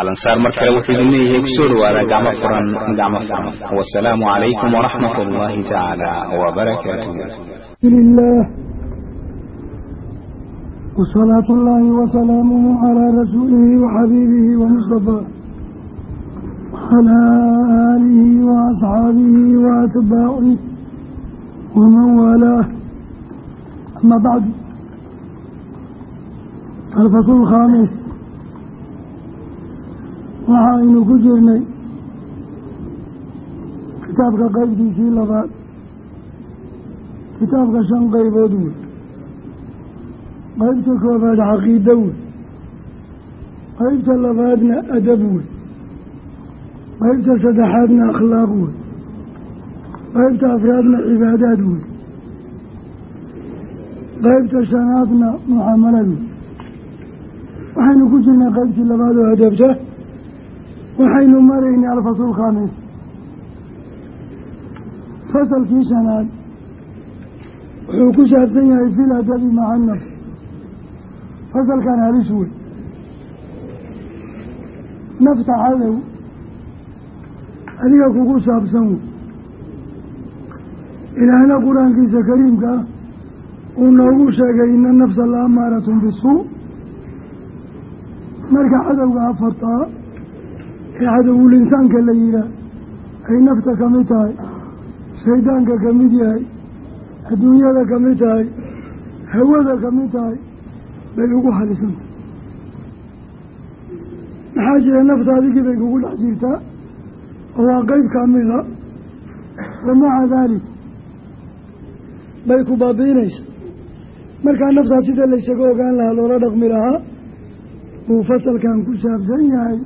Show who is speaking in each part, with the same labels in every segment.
Speaker 1: alansaar mar kale wuxuu idin leeyahay ku soo dhawaada gacmo furan gacmo furan. Wasalaamu calaykum waraxmat allahi tacaala wbarakaatuh
Speaker 2: wsalaatu llaahi wasalaamuhu calaa rasuulihi waxabiibihi wmustafa wcalaa aalihi waasxaabihi waatbaacih waman waalaah ama bacdu alfasl khaamis waxa aynu ku jirnay. Kitaabka qeybtiisii labaad. Kitaabka shan qaybood wey qaybta koobaad caqiido wey qaybta labaadna adab wey qaybta saddexaadna akhlaaq wey qaybta afraadna cibaadaad wey qaybta shanaadna mucaamalad wey waxaynu ku jirnay qaybtii labaad oo adabta waxaynu maraynay alfasl khaamis. Fasalkii shanaad wuxuu ku saabsan yahay fil adabi maca nafs fasalkan halis wey nafta cadow adiga kugu saabsan wey ilaahna qur'aankiisa kariimka ah uu noogu sheegay ina nafsa la amaaratun bisuu marka cadowga afartaa ee cadowul insaanka la yihaah ay nafta ka mid tahay shaydaanka ka mid yahay adduunyada ka mid tahay hawada ka mid tahay bay ugu halisanta maxaa jira nafta adigii bay kugu dhex jirtaa? Oo waa qeyb kamida wa maca daalik bay ku baabiinaysa markaa naftaas sida laysaga ogaan lahaa loola dhaqmi lahaa buu fasalkan ku saabsan yahay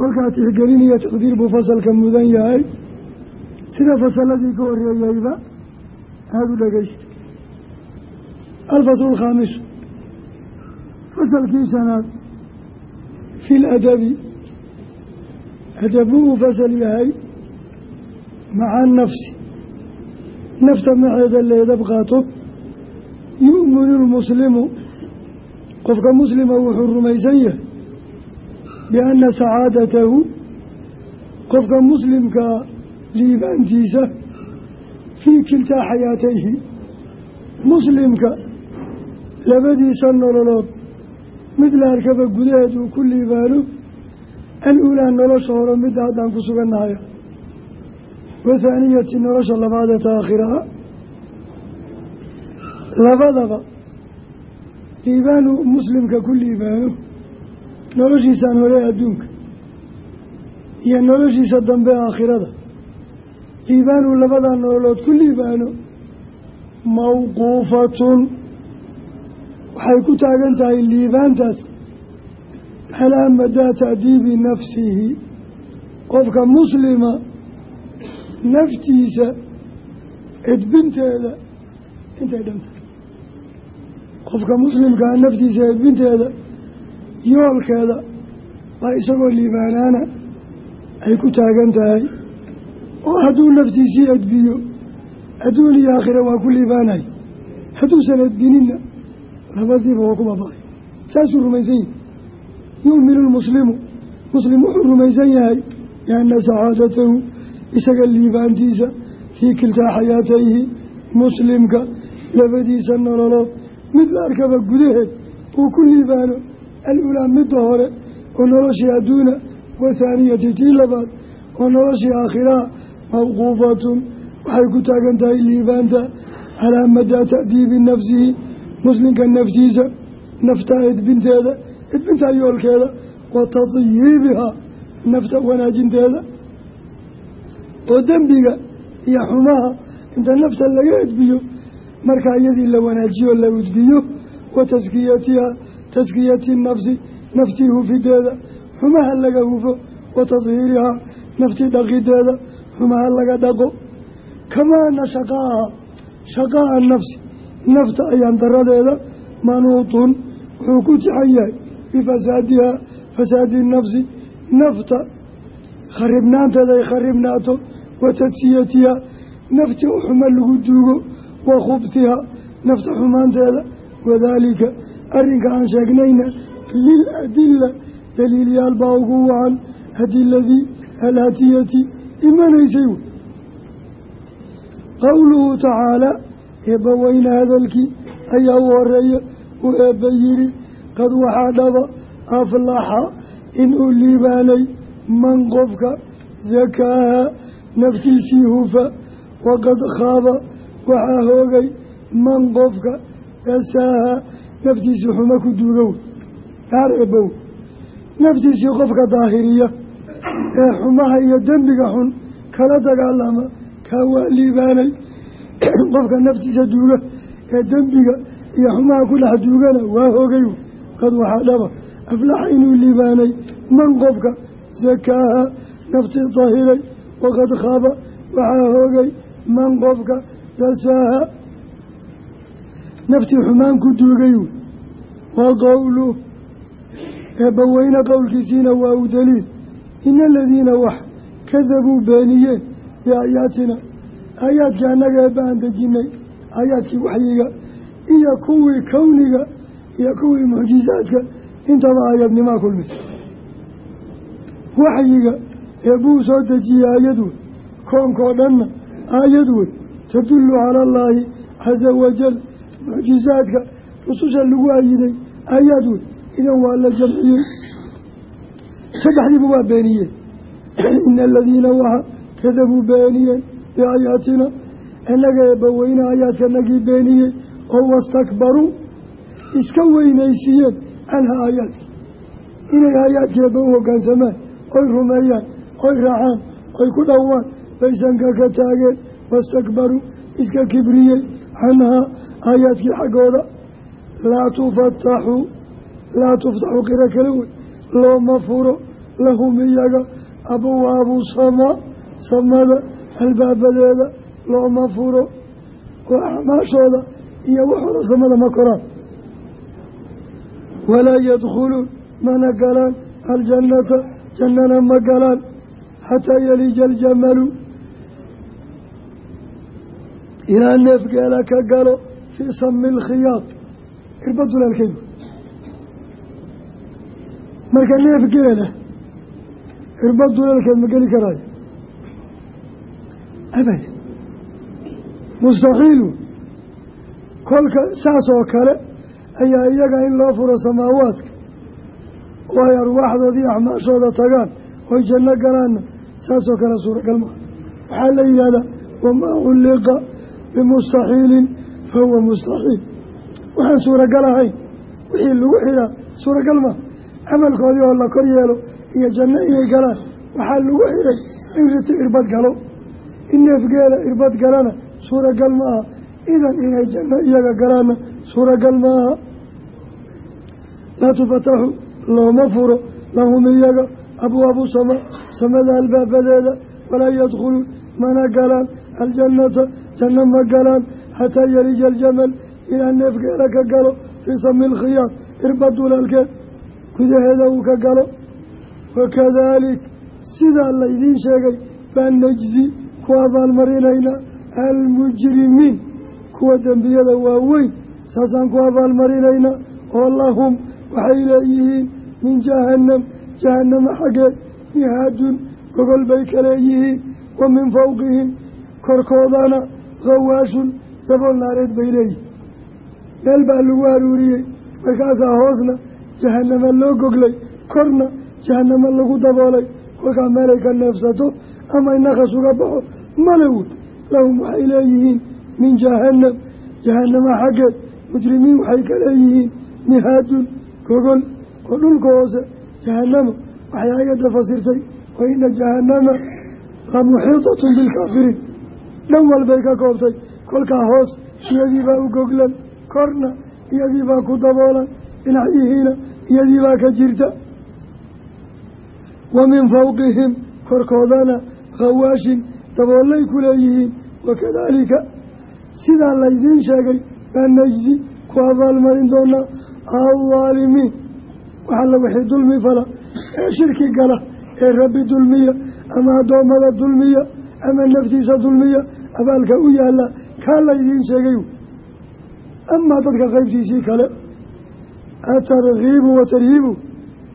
Speaker 2: kolkaa tixgelin iyo taqdiir buu fasalka mudan yahay. Sida fasaladii ka horeeyeyba aada u dhegeysta alfaslu alkhaamisu fasalkii shanaad fi ladabi adabu uu fasal yahay maca nafsi. Nafta maceeda leedab qaato? Yu'minu lmuslimu. Qofka muslima wuxuu rumaysan yahay bianna sacaadatahu qofka muslimkaa liibaantiisa fii kiltaa xayaatayhi muslimka labadiisa nololood mid la arkaba gudaheed uu ku liibaano al-uulaa nolosha hore midda haddaan ku sugannahaya wathaaniyati nolosha labaadee taakhiraa labadaba liibaanu muslimka ku liibaano noloshiisaan hore adduunka iyo noloshiisa dambe aakhirada. Liibaanuu labadaa nololood ku liibaano mawquufatun. Waxay ku taagan tahay liibaantaas. Calaa madaa ta'diibi nafsihi. Qofka muslima naftiisa edbinteeda intay dhantahay qofka muslimkaa naftiisa edbinteeda yoolkeeda baa isagoo liibaanaana ay ku taagan tahay oo hadduu naftiisii edbiyo adduun iyo aakhira waa ku liibaanay hadduusan edbininna labadiiba waa ku baba'ay saasuu rumaysan yahay. Yu'minu lmuslimu muslim wuxuu rumaysan yahay bianna sacaadatahu isaga liibaantiisa fii kiltaa xayaatayhi muslimka labadiisa nololood. Mid la arkaba gudaheed uu ku liibaano al-ulaa midda hore oo noloshii adduuna wathaaniyati tii labaad oo noloshii aakhiraa mawquufatun waxay ku taagan tahay liibaanta calaa madaa ta'diibi nafsihi muslimka naftiisa nafta edbinteeda edbintaa yoolkeeda wa tadyiibihaa nafta wanaajinteeda oo dembiga iyo xumaha inta nafta laga edbiyo markaa iyadii la wanaajiyo la udgiyo wa taskiyatihaa taskiyati nafsi naftii hufideeda xumaha laga hufo wa tadhiirihaa naftii dhaqideeda xumaha laga dhaqo kamaana shaqaaha shaqaaha nafsi nafta ayaan daradeeda manuutun wuxuu ku tixan yahay bifasaadihaa fasaadi nafsi nafta kharibnaanteeda ay kharibnaato wa tadsiyatihaa nafti u xumo lagu duugo wa khubtiha nafta xumaanteeda wadaalika arrinka aan sheegnayna lil adila daliilyaal baa ugu wacan. Adiladii alhatiyati imanaysay wey qowluhu tacaalaa eebba weyne hadalkii ayaa u horreeya uu eebba yidhi qad waxaa dhaba aflaxa inuu liibaanay man qofka sakaaha naftiisii hufa waqad khaaba waxaa hoogay man qofka dasaaha naftiisii xumo ku duugow daar eebow naftiisii qofka daahiriya ee xumaha iyo dembiga xun kala dagaalama kaa waa liibaanay. Qofka naftiisa duuga ee dembiga iyo xumaha ku dhex duugana waa hogay qad waxaa dhaba aflaxa inuu liibaanay man qofka sakaaha naftii dahiray waqad khaaba waxaa hoogay man qofka dasaaha naftii xumaan ku duugay. Waa qowlu eebbaweyne qowlkiisiina waa u daliil. Ina aladiina wax kadabuu beeniyeen biaayaatina aayaadkii annaga eebba aan dejinay aayaadkii waxyiga iyo kuwii kowniga iyo kuwii mucjizaadka. Intaba aayadnimaa kulmaysa waxyiga eebbuu soo dejiyey aayad wey koonkoo dhanna aayad wey tadullu cala allaahi casa wajal mucjizaadka rususha lagu ayiday aayaad wey idan waa la jamciyey saddexdiiba waa beeniyeen. Ina aladiina waxa kadabuu beeniyeen biaayaatina. Inaga eebbaweyne aayaadkanagii beeniyey oo wastakbaruu iska weynaysiiyeen canha aayaadkii inay aayaadkii eebba u hoggaansamaan oy rumeeyaan oy raacaan oy ku dhowaan baysanka ka taageen wastakbaruu iska kibriyey canhaa aayaadkii xaggooda laa tufataxu laa tuftaxu qiro kale wey looma furo lahum iyaga abwaabu samaa samada albaabadeeda looma furo oo acmaashooda iyo waxooda samada ma koraan. Walaa yadkhuluun mana galaan aljannata jannana ma galaan xataa yalija aljamalu. Ilaa neefgeela ka galo fii sami alkhiyaad irba dulaalkeedu marka neefgeela irba dulaalkeed ma geli karaayo abad mustaxiilu kolka saas oo kale ayaa iyaga in loo furo samaawaadka oo ay arwaaxdoodii axmaashooda tagaan oy janno galaanna saasoo kale suuragal maa waxaa la yidhahdaa wamaa culliqa bimustaxiilin fahuwa mustaxiil waxaan suuragal ahayn wixii lagu xidhaa suuragal maa camalkoodii oo la kor yeelo iyo janno inay galaan waxaa lagu xidhay in riti irbad galo in neefgeela irbad galana suuragal ma aha idan inay janno iyaga galaanna suuragal ma aha laa tufataxu looma furo lahum iyaga abwaabu sama samada albaabadeeda walaa yadkhuluun mana galaan aljannata janno ma galaan xataa yalija aljamal ilaa neefgeela ka galo fii sami lkhiyaad irbad dulaalkeed gudaheeda uu ka galo wakadaalik sidaa laydiin sheegay baa najzi ku abaalmarinaynaa almujrimiin kuwa dembiyada waaweyn saasaan ku abaalmarinaynaa oo lahum waxay leeyihiin min jahannam jahannama xaggeed mihaadun gogol bay ka leeyihiin wa min fawqihim korkoodana khawaashun dabool naareed bay leeyihiin. Meel baa lagu aruuriyey markaasaa hoosna jahannama loo goglay korna jahannama lagu daboolay. Kolkaa meelay ka neefsato ama inakas uga baxo male wey lahum waxay leeyihiin min jahannam jahannama xaggeed. Mujrimiin waxay ka leeyihiin mihaadun gogol oo dhulka hoose. Jahannamo waxay ayadda fasirtay wa ina jahannama la muxiitatun bilkaafiriin dhan walbay ka koobtay kolkaa hoos iyadiibaa u goglan korna iyadiibaa ku daboolan dhinacyihiina iyadiibaa ka jirta. Wa min fawqihim korkoodana khawaashin daboolay ku leeyihiin wakadaalika sidaa laydiin sheegay baa najzi ku abaalmarin doonaa aldaalimiin waxalla wixii dulmi fala ee shirki gala ee rabbi dulmiya ama addoommada dulmiya ama naftiisa dulmiya abaalka u yaalla kaa laydiin sheegay. Amaa dadka qaybtiisii kale atarkiibu wa tarhiibu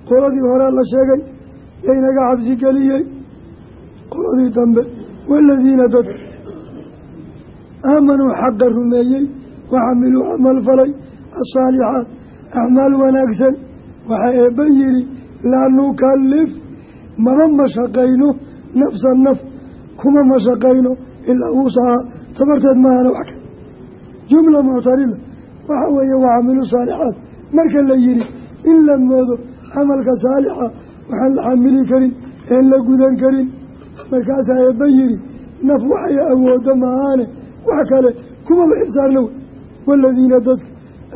Speaker 2: qoladii horaa la sheegay yaynaga cabsi geliyey. Qoladii dambe waaladiina dadka aamanuu xaqa rumeeyey waxamiluu camal falay asaalixaat acmaal wanaagsan. Waxaa eebba yidhi laa nukallif mama mashaqayno nafsa naf kuma mashaqayno ilaa wuusahaa tabarteed maahana wax ka. Jumla muctarida waxa weeye wacamilu saalixaat marka la yidhi in la moodo camalka saalixa waxaan la xamili karin een la gudan karin. Markaasaa eebba yidhi naf waxay awoodda maahaane wax kale kumaba xibsaarna wey. Waaladiina dadka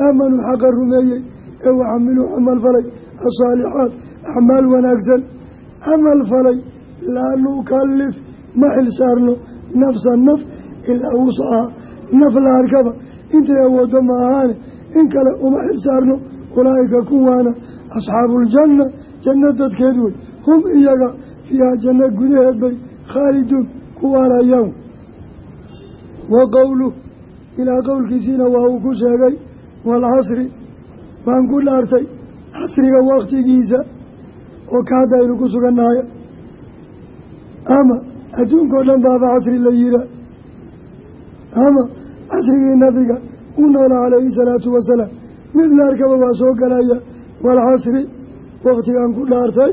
Speaker 2: aamanuu xaqa rumeeyey ee wacamiluu camal falay asaalixaat acmaal wanaagsan. Camal falay laa nukallif ma xilsaarno. Nafsa naf ilaa wuscaha naf la arkaba. Intay awooddo ma ahaane in kale uma xilsaarno ulaa'ika kuwaana asxaabuuljanna janno dadkeed wey. Hum iyaga fiiha janno gudaheed bay khaaliduun ku waarayaan. Wa qowluh ilaa qowlkiisiina waa uu ku sheegay waalcasri waan ku dhaartay casriga waktigiisa oo ka hadda aynu ku sugannahay ama adduunkao dhan baaba casri la yihaa ama casrigii nabiga u noola calayhi salaatu wasalaam. Mid la arkaba waa soo galaya waalcasri waktigaan ku dhaartay.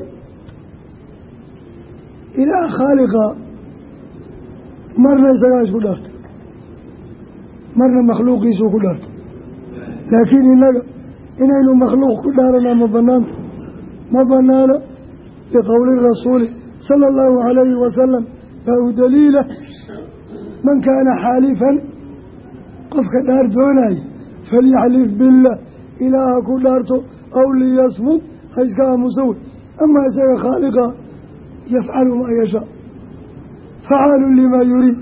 Speaker 2: Ilaah khaaliqa marna isagaa isku dhaartay. Marna makhluuqiisuu ku dhaartay. Laakiin innaga inaynu makhluuq ku dhaaranaa ma banaanta ma banaana biqowli rasuuli sala allahu calayhi wasalam baa u daliila man kaana xaalifan qofka dhaar doonaya falyaxlif billah ilaaha ku dhaarto aw liyasmud ha iska aamusa wey amaa isaga khaaliqa yafcalu maa yashaa facaalu limaa yuriid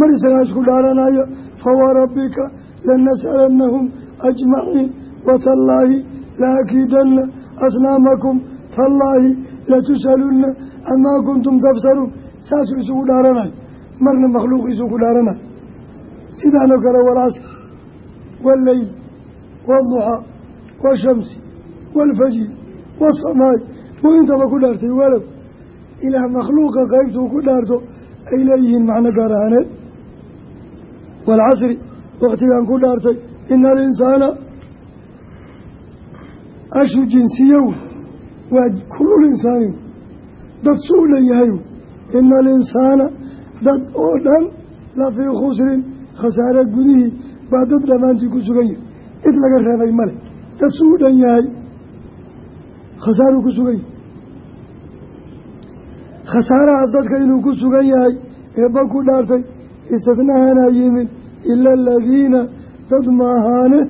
Speaker 2: mar isagaa isku dhaaranaya fawarabbika lanas'alannahum ajmaciin watallaahi laakiidanna asnaamakum tallaahi latus'alunna camaa kuntum taftaruun saasuu isugu dhaaranayo marna makhluuqiisuu ku dhaaranayo sidaanoo kale walcasr walleyl waalduxaa waashamsi waalfajri waasamaay buu intaba ku dhaartay walow ilaah makhluuqa qeybtuu ku dhaarto ay leeyihiin macno gaar ahaaneed. Waalcasri waktigaan ku dhaartay ina alinsaana ashu jinsiyow waa kulul insaani. Dad suu dhan yahay ina alinsaana dad oo dhan lafii khusrin khasaare gudihii baa dad dhammaantii ku sugan yahay cid laga reebay male dad dhan yahay khasaaruu ku sugan yahay khasaarahaas dadka inuu ku sugan yahay eebba ku dhaartay istidnaahana yimid ila aladiina dad maahaane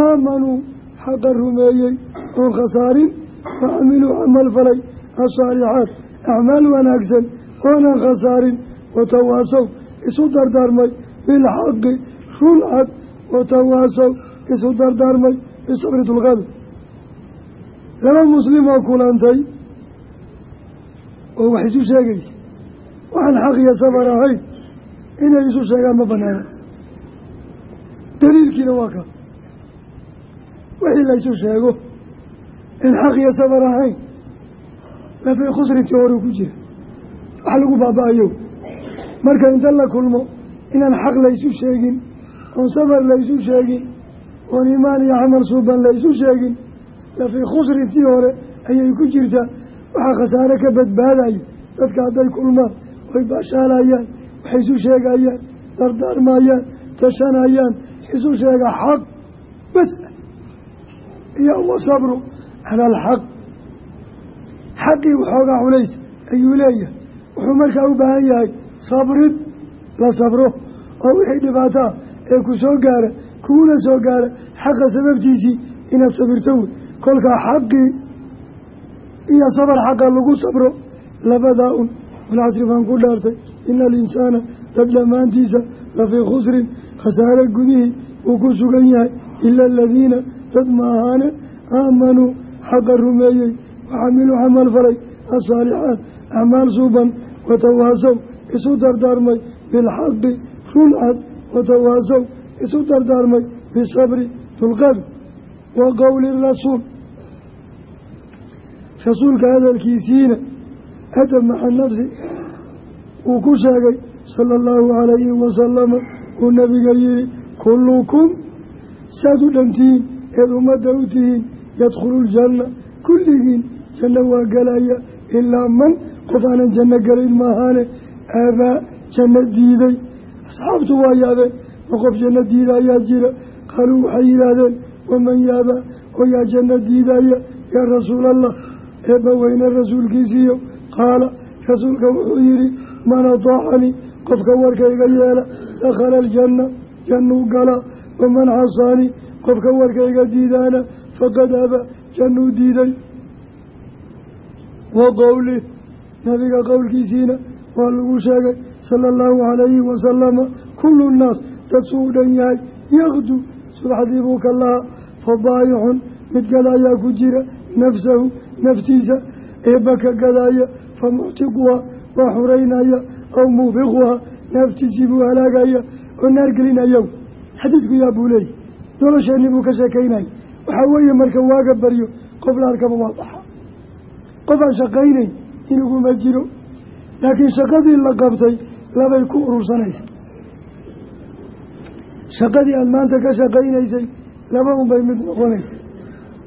Speaker 2: aamanuu xaqa rumeeyey oon khasaarin facamiluu camal falay asaalixaat acmaal wanaagsan oonan khasaarin watawaasow isu dardaarmay bilxaqi run cad watawaasow isu dardaarmay bisabri dulqaada laba muslimoo kulantay oo wax isu sheegaysa waxaan xaq iyo sabar ahayn inay isu sheegaan ma banaana daliilkiina waa ka wixii laysu sheego in xaq iyo sabar ahayn lafii khusrintii horuu ku jira wax lagu baaba-ayo marka inta la kulmo inaan xaq laysu sheegin oon sabar laysu sheegin oon imaan iyo camal suuban laysu sheegin lafii khusrintii hore ayay ku jirtaa waxaa khasaare ka badbaadayo dadka hadday kulmaan oy baashaalayaan waxay isu sheegayaan dardaarmayaan tashanayaan isu sheega xaq bas iyo wasabru cala alxaq. Xaqii waxoogaa culays ayuu leeyahay wuxuu markaa u baahan yahay sabrid la sabro oo wixii dhibaataa ee ku soo gaara kuuna soo gaara xaqa sababtiisii inaad sabirto wey kolkaa xaqii iyo sabar xaqa lagu sabro labadaa un. Walcasri baan ku dhaartay ina alinsaana dad dhammaantiisa lafii khusrin khasaare gudihii uu ku sugan yahay. Ila aladiina dad ma ahaane aamanuu xaqa rumeeyey waxamiluu camal falay asaalixaat acmaal suuban watawaasow isu dardaarmay bilxaqi runcad watawaasow isu dardaarmay bisabri dulqaad wa qowli rasuul. Rasuulka hadalkiisiina adab maca nafsi uu ku sheegay sala allahu calayhi wasalama uu nabiga yihi kullukum saad u dhantihiin eed ummadda u tihiin yadkhulu ljanna kulligiin janno waa gelaya ilaa man qof aanan janno gelayn maahaane aabaa janno diiday. Asxaabtu waa yaabeen ma qof janno diida ayaa jira? Qaaluu waxay yidhaahdeen waman yaaba oo yaa janno diidaya yaa rasuulallah. Eebba weyne rasuulkiisiiyo qaala rasuulka wuxuu yidhi man ataacanii qofka warkayga yeela dakhala aljanna jannuu galaa waman casaanii qofka warkayga diidaana faqad aba jannuu diiday. Wa qowlih nabiga qowlkiisiina waa lagu sheegay sala allahu calayhi wasalama kullu nnaas dadsu u dhan yahay yakdu subaxdii buu ka lahaa fa baayixun mid gadaayaa ku jira nafsahu naftiisa eebba ka gadaaya fa muctiquha waa xureynaya aw muubiquha naftiisii buu halaagaya oo naar gelinayow xadiidku yaa buu leeyay nolosheenii buu ka sheekaynaya waxaa weeye marka waaga baryo qof la arkaba waa baxa. Qof aan shaqaynayn inaguma jiro laakiin shaqadii la qabtay labay ku urursanaysa. Shaqadii aada maanta ka shaqaynaysay laba unbay mid noqonaysa.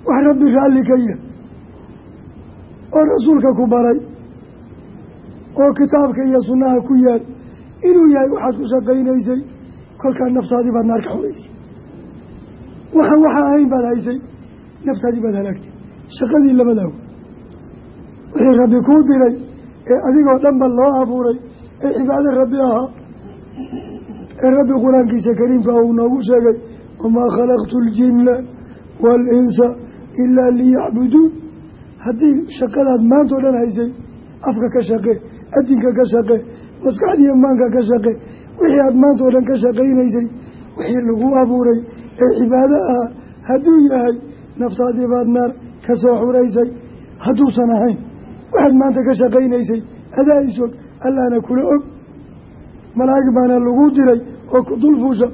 Speaker 2: Wax rabbi raalli ka yah oo rasuulka ku baray oo kitaabka iyo sunnaha ku yaal inuu yahay waxaad ku shaqaynaysay kolkaa naftaadii baad naar ka xoreysay. Waxaan waxa ahayn baad haysay naftaadii baad halaagtay. Shaqadii labadaaw wixii rabbi kuu diray ee adigoo dhanba loo abuuray ee cibaado rabbi ahaa. Ee rabbi qur'aankiisa kariimka uu noogu sheegay wamaa khalaqtu ljinna waalinsa ilaa liyacbuduun haddii shaqadaad maanta dhan haysay afka ka shaqe adinka ka shaqe maskaxdiiyo maanka ka shaqe wixii aada maanta dhan ka shaqaynaysay wixii lagu abuuray ee cibaado ah hadduu yahay naftaadii baad naar ka soo xuraysay hadduusan ahayn waxaad maanta ka shaqaynaysay adaa isog allaana kula og. Malaa'ig baana lagu diray oo ku dulfuusha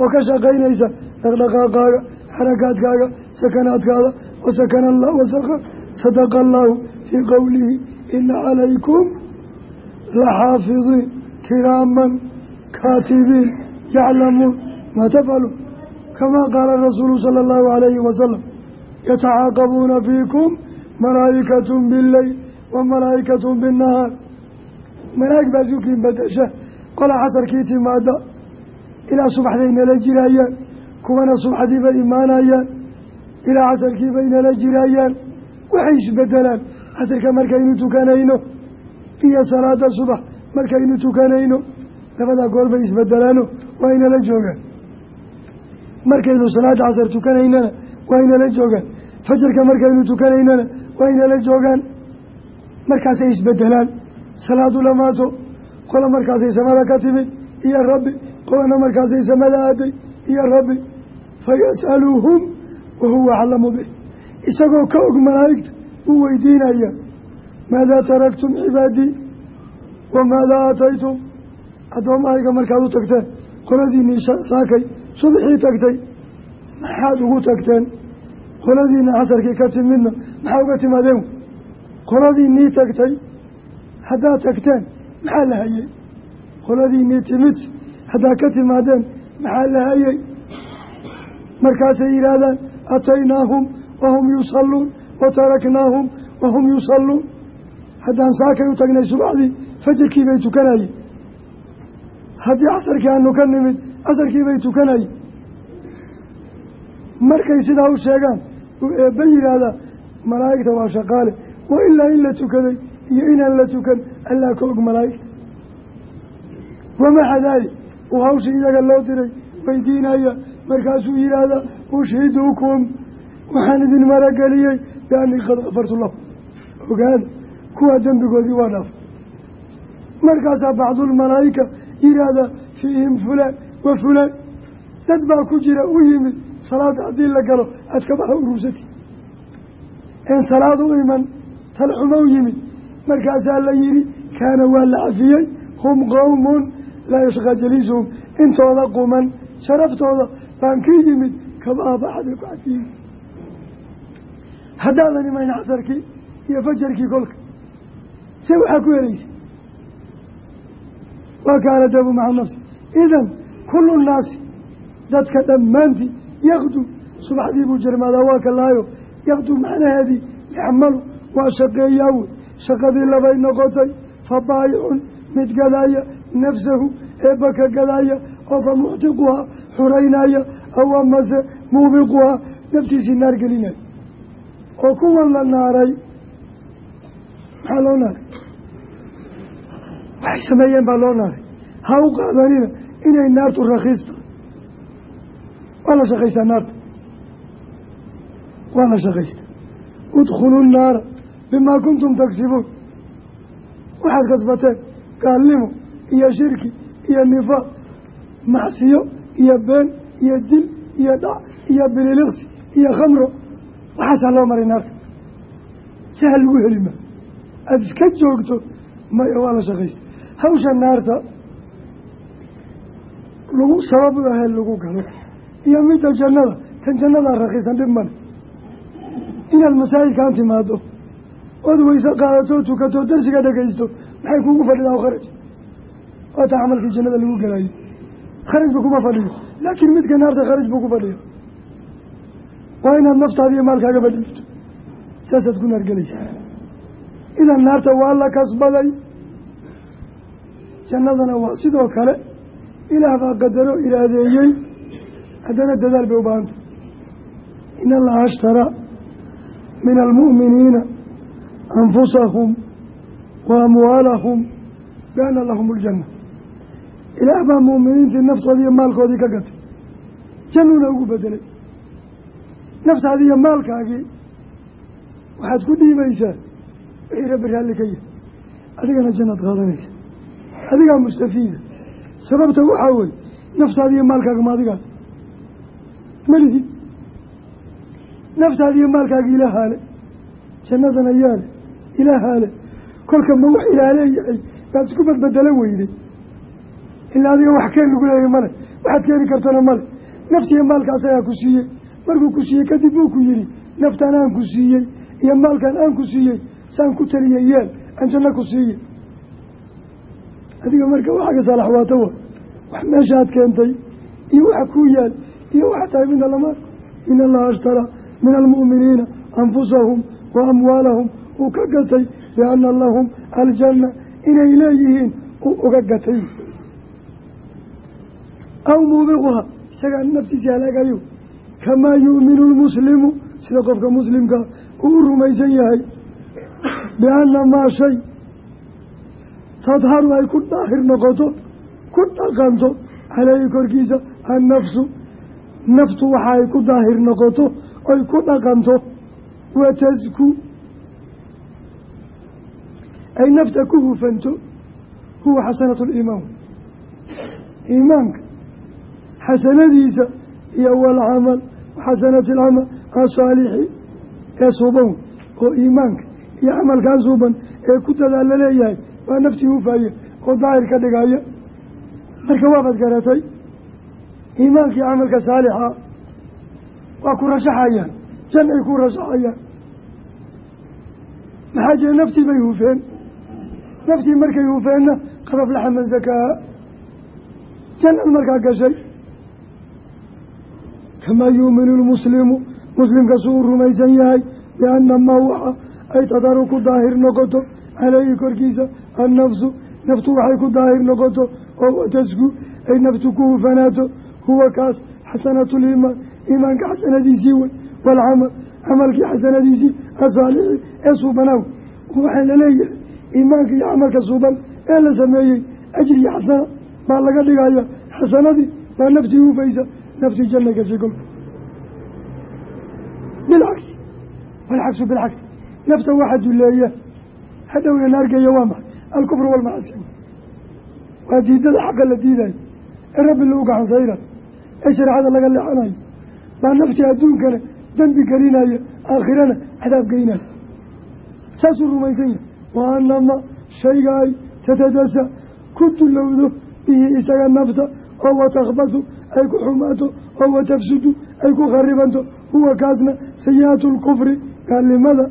Speaker 2: oo ka shaqaynaysa dhaqdhaqaaqaaga xarakaadkaaga sakanaadkaada wasakana sadaqa allaahu fii qowlihi ina calaykum laxaafidiin kiraaman kaatibiin yaclamuun maa tafcaluun kamaa qaala rasuulu sala allahu calayhi wasalam yatacaaqabuuna fiikum malaa'ikatun bileyl wa malaa'ikatun binnahaar malaa'ig baa sukiin badasha qola casarkii timaada ilaa subaxday nala jirayaan kuwana subaxdii bay imaanayaan ilaa casarkii bay nala jirayaan waxay isbedelaan casarka markaynu tukanayno iyo salaada subax markaynu tukanayno labadaa goor bay isbedelaano waa inala joogaan markaynu salaada casar tukanaynana waa inala joogaan fajarka markaynu tukanaynana waa joogaan markaasay isbedelaan. Salaadu lamaato. Qola markaasay samada ka timid. Iyo rabbi qolana markaasay samada aaday. Iyo rabbi fayas'aluuhum wahuwa aclamu bih. Isagoo ka og malaa'igta uu weydiinaya maadaa taraktum cibaadii wamaadaa aataytum? Addoommahayga markaad u tagteen qoladiinii saakay subxii tagtay maxaad ugu tagteen? Qoladiina casarkii ka timidna maxaa uga timaadeen qoladiinii tagtay haddaad tagteen maxaa la hayey qoladiinii timid haddaad ka timaadeen maxaa la hayey markaasay yidhaahdaan ataynaahum wahum yusalluun wa taraknaahum wahum yusalluun. Haddaan saakay u tagnay subaxdii fajarkii bay tukanayeen haddii casarkii aanu ka nimid casarkii bay tukanayeen markay sidaa u sheegaan eebba yidhaahdaa malaa'igta waa shaqaale wa ilaa in la tukaday iyo inaan la tukan allaa ka og malaa'igta wamaxa daalik? Uu hawshii iyaga loo diray weydiinaya markaasuu yidhaahdaa ushhidukum waxaan idin marageliyey biannii qad kafartu lahu ogaada kuwa dembigoodii waa dhaaf. Markaasaa bacdulmalaa'ika yidhaahdaa fiihim fulaan wa fulaan. Dad baa ku jira u yimid salaada haddii la galo aad kabaha urursati een salaad u iman talxumo u yimid. Markaasaa la yidhi kaana waa la cafiyey hum qowmun laa yashqaa jaliisuhum intooda quman sharaftooda baan ka yimid kabaha baxada ku cafiyey haddaadan imayn casarkii iyo fajarkii kolka. Se waxaa ku helaysa waa kaana dabu maca nafsi idan kullu nnaasi dadka dhammaantii yakdu subaxdii buu jermaadaa waa ka laayo yakdu macnaheedii yaxmalu waa shaqeeyaa wey shaqadii labay noqotay fa baayicun mid gadaaya nafsahu eebba ka gadaaya oo fa muctiquhaa xuraynaya aw amase muubiquhaa naftiisii naar gelinaya oo kuwan la naaray maxaa loo naaray? Waxay sameeyeen baa loo naaray. Ha u qaadanina inay naartu rakiista waa la shaqaystaa naarta? Waa la shaqaystaa. Udkhuluu nnaara bimaa kuntum tagsibuun waxaad kasbateen gaalnimo iyo shirki iyo nifaaq macsiyo iyo been iyo dil iyo dhac iyo bililiqsi iyo khamro. Waxaasaa loo maray naarta saha lagu heli maa aada iska joogto maya waa la shaqaysta. Hawsha naarta lagu sabab u ahee lagu galo. Iyo midda jannada tan jannadaa rakiisan dhib inaad masaajidkaan timaado ood weyse qaadato tukato darsiga dhegaysto maxay kuugu fadhidaa kharaj waata camalkii jannada lagu gelayo kharajba kuma fadhiyo. Laakiin midka naarta kharaj buu ku fadhiya waa inaad naftaada iyo maalkaagaba dhiibto saasaad ku naargelaysa. Idan naarta waa la kasbaday. Jannadana waa sidoo kale ilaah baa qadaro iraadeeyey. Haddana dadaal bay u baahanta in allaha ashtaraa min almu'miniina anfusahum wa amwaalahum biana lahum aljanna ilaah baa mu'miniintii naftoodii iyo maalkoodii ka gatay jannuna ugu bedelay naftaadii iyo maalkaagii waxaad ku dhiibaysaa wixii rabbi raalli ka yahay adigana jannaad qaadanaysa adigaa mustafiida sababta waxaa weye naftaadi iyo maalkaaga ma adigaas malihid naftaadi iyo maalkaaga ilaahaale jannadana yaale ilaahaale kolka ma wax ilaaleeyahay baad isku badbedelan weyday. Ilaa adiga wax keen lagu leeyahy male. Waxaad keeni kartana male. Naftiiyo maalka asagaa ku siiyey. Markuu ku siiyey kadib buu ku yihi naftaan aan ku siiyey iyo maalkan aan ku siiyey saan ku taliyay yeel aan janno ku siiye adiga marka waxaaga saalaxwaato wa? Wax meeshaad keentay iyo waxa kuu yaal iyo waxa tahay midna lama arko allaha ashtaraa min almu'miniina anfusahum wa amwaalahum uu ka gatay biana lahum aljanna inay leeyihiin uu uga gatay. Aw muubiquha isagaa naftiisa halaagayo kamaa yu'minu lmuslimu sida qofka muslimka uu u rumaysan yahay bianna maa shay. Tadharu ay ku daahir noqoto ku dhaqanto caleyhi korkiisa annafsu. Naftu waxa ay ku daahir noqoto oy ku dhaqanto. Watasku ay nafta ku hufanto huwa xasanatu liimaan iimaanka xasanadiisa iyo walcamal xasanati alcamal asaalixi ee suuban oo iimaanka iyo camalkaan suuban ee ku dadaalla leeyahay waa naftii hufaaya oo daahir ka dhigaya. Marka waabaad garatay iimaankii camalka saalixa waa ku rashaxayaan janay ku rashaxayaan maxaa jira naftii bay hufeen naftii markay hufeenna qad aflaxa man zakaa jannad markaa gashay. Kamaa yuuminu lmuslimu muslimka suu u rumaysan yahay bianna maa waxa ay tadaru ku daahir noqoto caleyhi korkiisa annafsu naftu waxay ku daahir noqoto oo watasku ay naftu ku hufanaato huwa kaas xasanatu liimaan iimaanka xasanadiisii wey waalcamal camalkii xasanadiisii asaalixi ee suubanaaw. Waxaa la leeyahay iimaanka iyo camalka suuban ee la sameeyey ajri iyo xasana baa laga dhigaya xasanadii baa naftii hufaysa naftii janna gashay kolka bilcagsi walcagsu bilcagsi nafta waxa duleeya hadhowna naargeeya waa maxay? Alkufru walmacasi. Waa diidada xaqa la diidayo ee rabbi lagu gacansaynayo ee shareecada laga leexanayo. Baa naftii adduunkana dembi gelinaya aakhirana cadaab geynaya saasuu rumaysan yahay wa anama shayga ay tatadasa ku dulowdo bihi isaga nafta oo watakbasu ay ku xumaato oo watafsudu ay ku kharibanto huwa kaasna sayi-aatu lkufri gaalnimada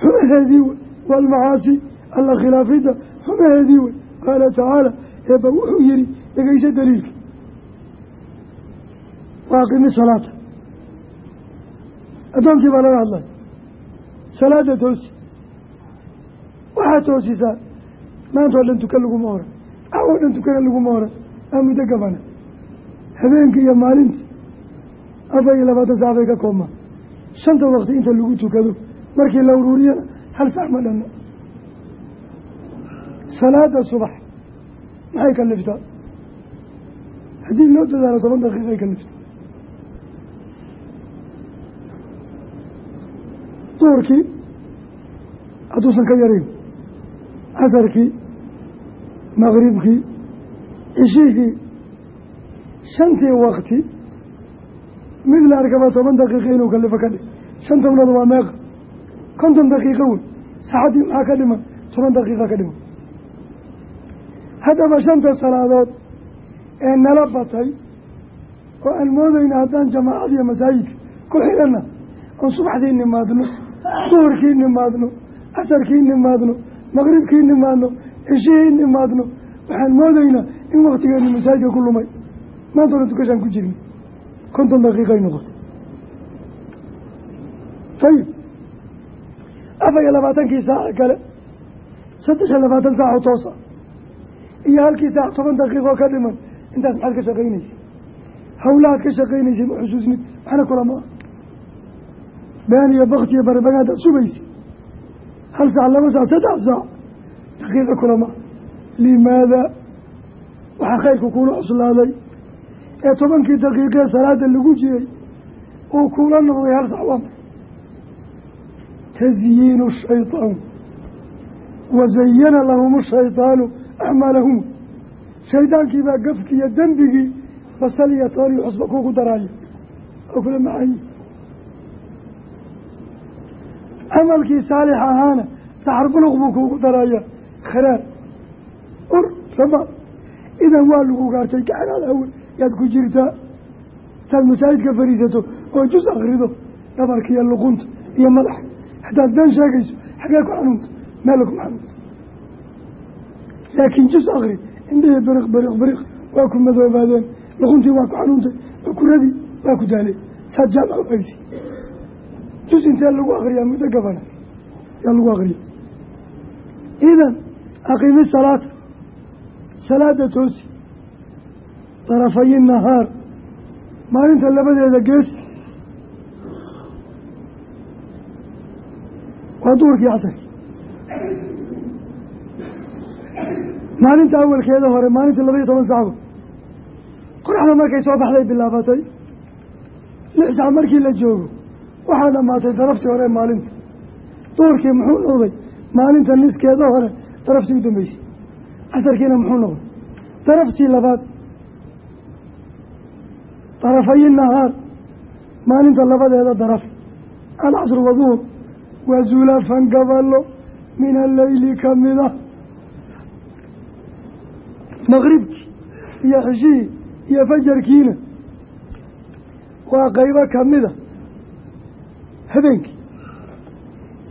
Speaker 2: xumaheedii wey waalmacaasi alla khilaafidda xumaheedii wey qaala tacaala eeba wuxuu yihi dhegeyso daliilka waaqimi salaata addoonkii baa laga hadlay salaada toosi waxaad toosisaa maanta oo dhan tukan laguma oran caw oo dhan tukana laguma oran aa muddo gabana habeenkii iyo maalintii. Afar iyo labaatan sac bay ka koobmaan. Shanta wakti inta lagu tukado markii la uruuriyana hal sac ma dhanna. Salaada subax maxay kaliftaa haddii loo dadaalo toban daqiiqay kalifta duurkii hadduusan ka yarayn casarkii maqribkii cishihii shantii wakti mid la arkaba toban daqiiqa inuu kalifo ka dhig. Shan tobnadu waa meeqa? Konton daqiiqo wey saxaddii maxaa ka dhiman? Toban daqiiqa ka dhiman. Haddaba shanta salaadood ee nala batay oo aan moodayna haddaan jamaacad iyo masaajidka ku xidhanna oon subaxdii nimaadno duhurkii nimaadno casarkii nimaadno maqribkii nimaadno cishihii nimaadno waxaan moodaynaa in waktigeenu masaajidka ku lumay. Maanta ona tukashaan ku jirna konton daqiiqay noqotay. Ayib afar iyo labaatankii saaca kale saddex iyo labaatan saaco toosa iyo halkii saac toban daqiiqoo ka dhiman intaas maxaad ka shaqaynaysa hawlahaad ka shaqaynaysa ma xusuusnid maxna kulama ah been iyo bakti iyo barbagaadaad sugaysa hal saac laba saac saddex saac daqiiqa kulama limaada waxaa khayrku kuula cuslaaday ee tobankii daqiiqee salaada lagu jiray uu kuula noqday hal sac waa tasyiinu shayطaan wazayana lahum shayطaanu acmaalahum shaydaankii baa gafkii iyo dembigii basal iyo toon iyo xusba kuugu daraayo oo kula macayi camalkii saalix ahaana saxar buluq buu kuugu daraya kharaar ur raba idan waa lagu gaartay gaxanaad awe yaad ku jirtaa. Saad masaajidka fariisato oo jus akrido dhabarka iyo luqunta iyo madaxa haddaad been sheegayso xagee ku xanuunta meel kuma xanuunta. Laakiin jus akri indhihii biriq biriq biriq waa ku madoobaadeen. Luquntii waa ku xanuuntay ukuradii waa ku daalay. Saad jaamac u jus intee lagu akriyaa muddo gabana yaa lagu akriya idan aqiimi salaata salaada toosi. Darafayi nahaar. Maalinta labadeeda gees waa duurkii casarki maalinta awalkeeda hore maalinta laba iyo toban sacba qoraxda markay soo baxday bilaabatay lix sac markii la joogo waxaa dhamaatay daraftii hore maalinta duurkii muxuu noqday? Maalinta niskeeda hore daraftii u dambeysay. Casarkiina muxuu noqday? Daraftii labaad. Darafayi nahaar. Maalinta labadeeda daraf. Alcasru waduhur waa zulafan gaballo. Min alleyli kamida maqribkii iyo xishihii iyo fajarkiina. Waa qeybo kamida habeenkii.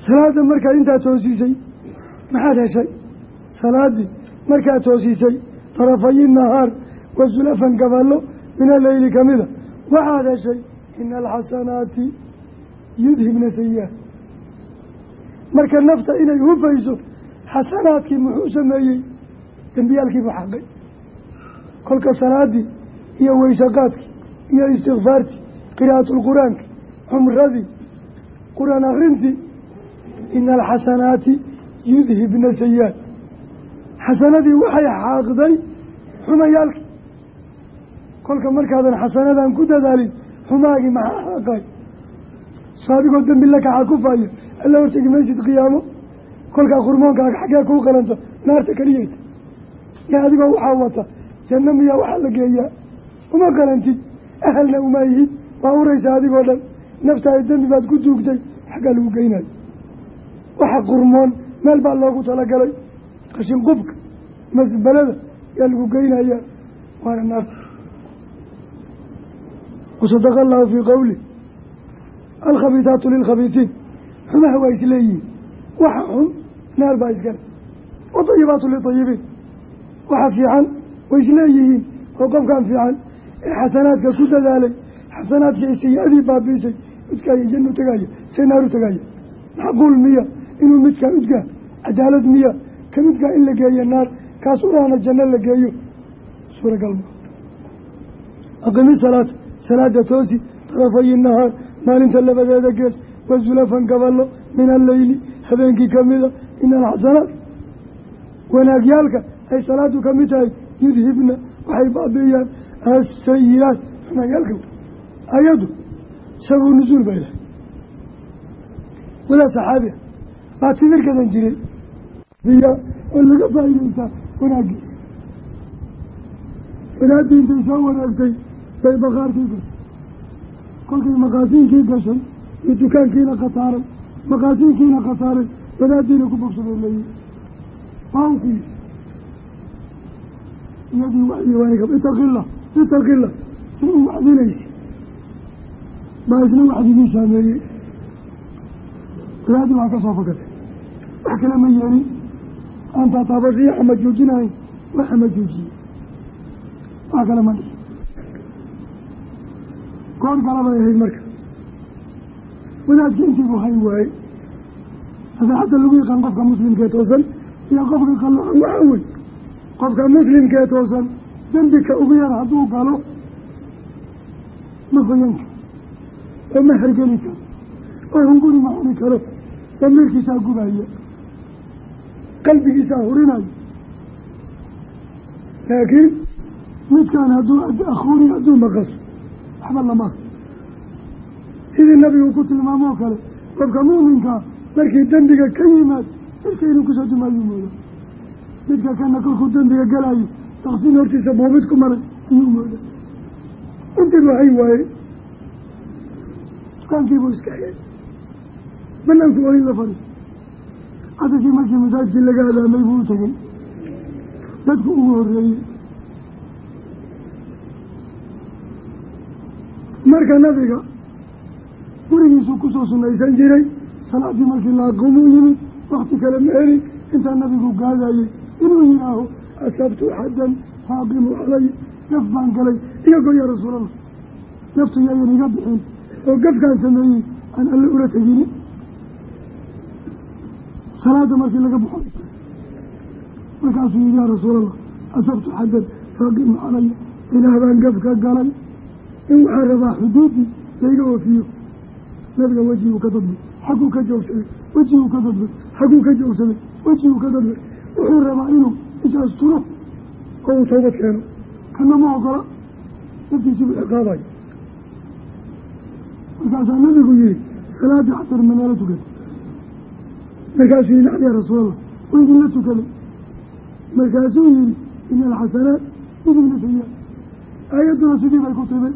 Speaker 2: Salaada markaad intaa toosiisay maxaad heshay? Salaadii markaad toosiisay darafayi nahaar wa zulafan gaballo min alleyli kamida waxaad heshay ina alxasanaati yudhibna sayi-aat marka nafta inay hufayso xasanaadkii muxuu sameeyey? Dembiyaalkiibuu xaqay. Kolka salaadii iyo weysaqaadkii iyo istikfaartii qiraa'atu lqur-aanka cumradii qur'aan akrintii ina alxasanaati yudhibna sayi-aat xasanadii waxay xaaqday xumayaalka kolka markaadan xasanadan ku dadaalin xumaagii maxaa xaaqay soo adigoo dembi la kaxa kufaayo alla hortegi maysid qiyaamo kolkaa qurmoonkaaga xaggee kuu qalanta naarta keliyeyta yaa adigoo waxaa wata janno miyaa waxaa la geeyaa uma qalantid ahalna uma yihid waa uraysa adigoo dhan naftaada dembi baad ku duugtay xaggaa lagu geynayo waxa qurmoon meel baa loogu talagalay. Qashin qubka masbalada yaa lagu geynayaa waana naarta wasadaqa allahu fii qowli alkhabiitaatu lilkhabiitiin xumaha waa isleeyihiin waxa xun naar baa iskale watayibaatu litayibiin waxa fiican way isleeyihiin oo qofkan fiican. Ee xasanaadka ku dadaalay xasanaadka sayi-adii baabiisay udkaaya jannu tegaya see naaru tegaya macquul miya inuu midkaa udgaa. Cadaalad miya ka midkaa in la geeyo naar kaas urahna janno la geeyo. Suuragal aqimi salaata salaada toosi tarafayi nahaar maalinta labadeeda gees wasulafan gaballo min alleyli habeenkii kamida ina alxasanaat wanaagyaalka ay salaadu ka mid tahay yudhibna waxay baabi'iyaan asayi-aat xumayaalka ayaddu sabuu nusuul bay lahay wadaa saxaabi a baa timir gadan jiray. Oo laga faa'idaystaa wanaaggiisa wanaaddii intay soo wanaagtay bay bakaarkii gashay. Kolkay maqaasiinkii gashay iyo dukaankiina khasaaray maqaasiinkiina khasaaray wadaaddiina ku bogsaday leeyihi waawkii iyadii waxyiwaaniga itaqila itaqila si u waxdinaysa baa isna waxdigii saameeyey. Wadaadii waa ka soo fakatay wax kale ma yeelin. Aantaa taabasiya xama joojinahayn waa xama joojiyey. Wax kale ma dhihi. Goor galabay ahayd marka. Wadaadkii intiibuu hay waaye naseexadda lagu yaqaan qofka muslimkee toosan iyo qofka qaloocan waxaa wey qofka muslimkee toosan dembika ugu yar hadduu galo ma hoyanka ma hergeli karo oo hunguri ma cuni karo damiirkiisaa gubaya qalbigiisaa hurinayo. Laakiin midkaan hadduu akhuuri hadduu maqaso waxba lama sidii nabigu ku tilmaamoo kale qofka mu'minkaa markii dembiga ka yimaad cirka inuu ku soo dumaayuu mooda midka kana kolkuu dembiga galayo daqsin hortiisa buumid ku maray ayuu mooda intiibu hay waaye dukaankiibuu iska xiyay banaanku waa in la fadhi casarkii markii masaajidkii laga adaamay buu u tegey dadku ugu horeeyey marka nabiga gurigiisuu ku soo sunaysan jiray salaadii markii la aqoomuu yimid wakti kale ma helin intaa nabigu gaadayey inuu yihaaho asabtu xaddan faaqimu calay gaf baan galay iyagoo yaa rasuulallah naftu yaayan iga bixin oo gafkaan sameeyey aan alle ula tegini. Salaada markii laga baxo. Markaasuu yihi yaa rasuulallah asabtu xaddan faaqimu calaya ilaah baan gaf ka galay. In waxaa rabaa xuduudii layga oofiyo. Nabiga wejiguu ka dadbay xagguu ka joogsaday wejiguu ka dadbay xagguu ka joogsaday wejiguu ka dadbay. Wuxuu rabaa inuu isaas turo oo uu toobad keeno. Kana ma ogola naftiisiibuu ciqaabayo markaasaa nabigu yihi salaadii xatar manaalo tukada markaasuu nacam yaa rasuulallah wa idinla tukaday markaasuu yihi ina alxasanaat idinla sayaa aayadduna sidii bay ku timi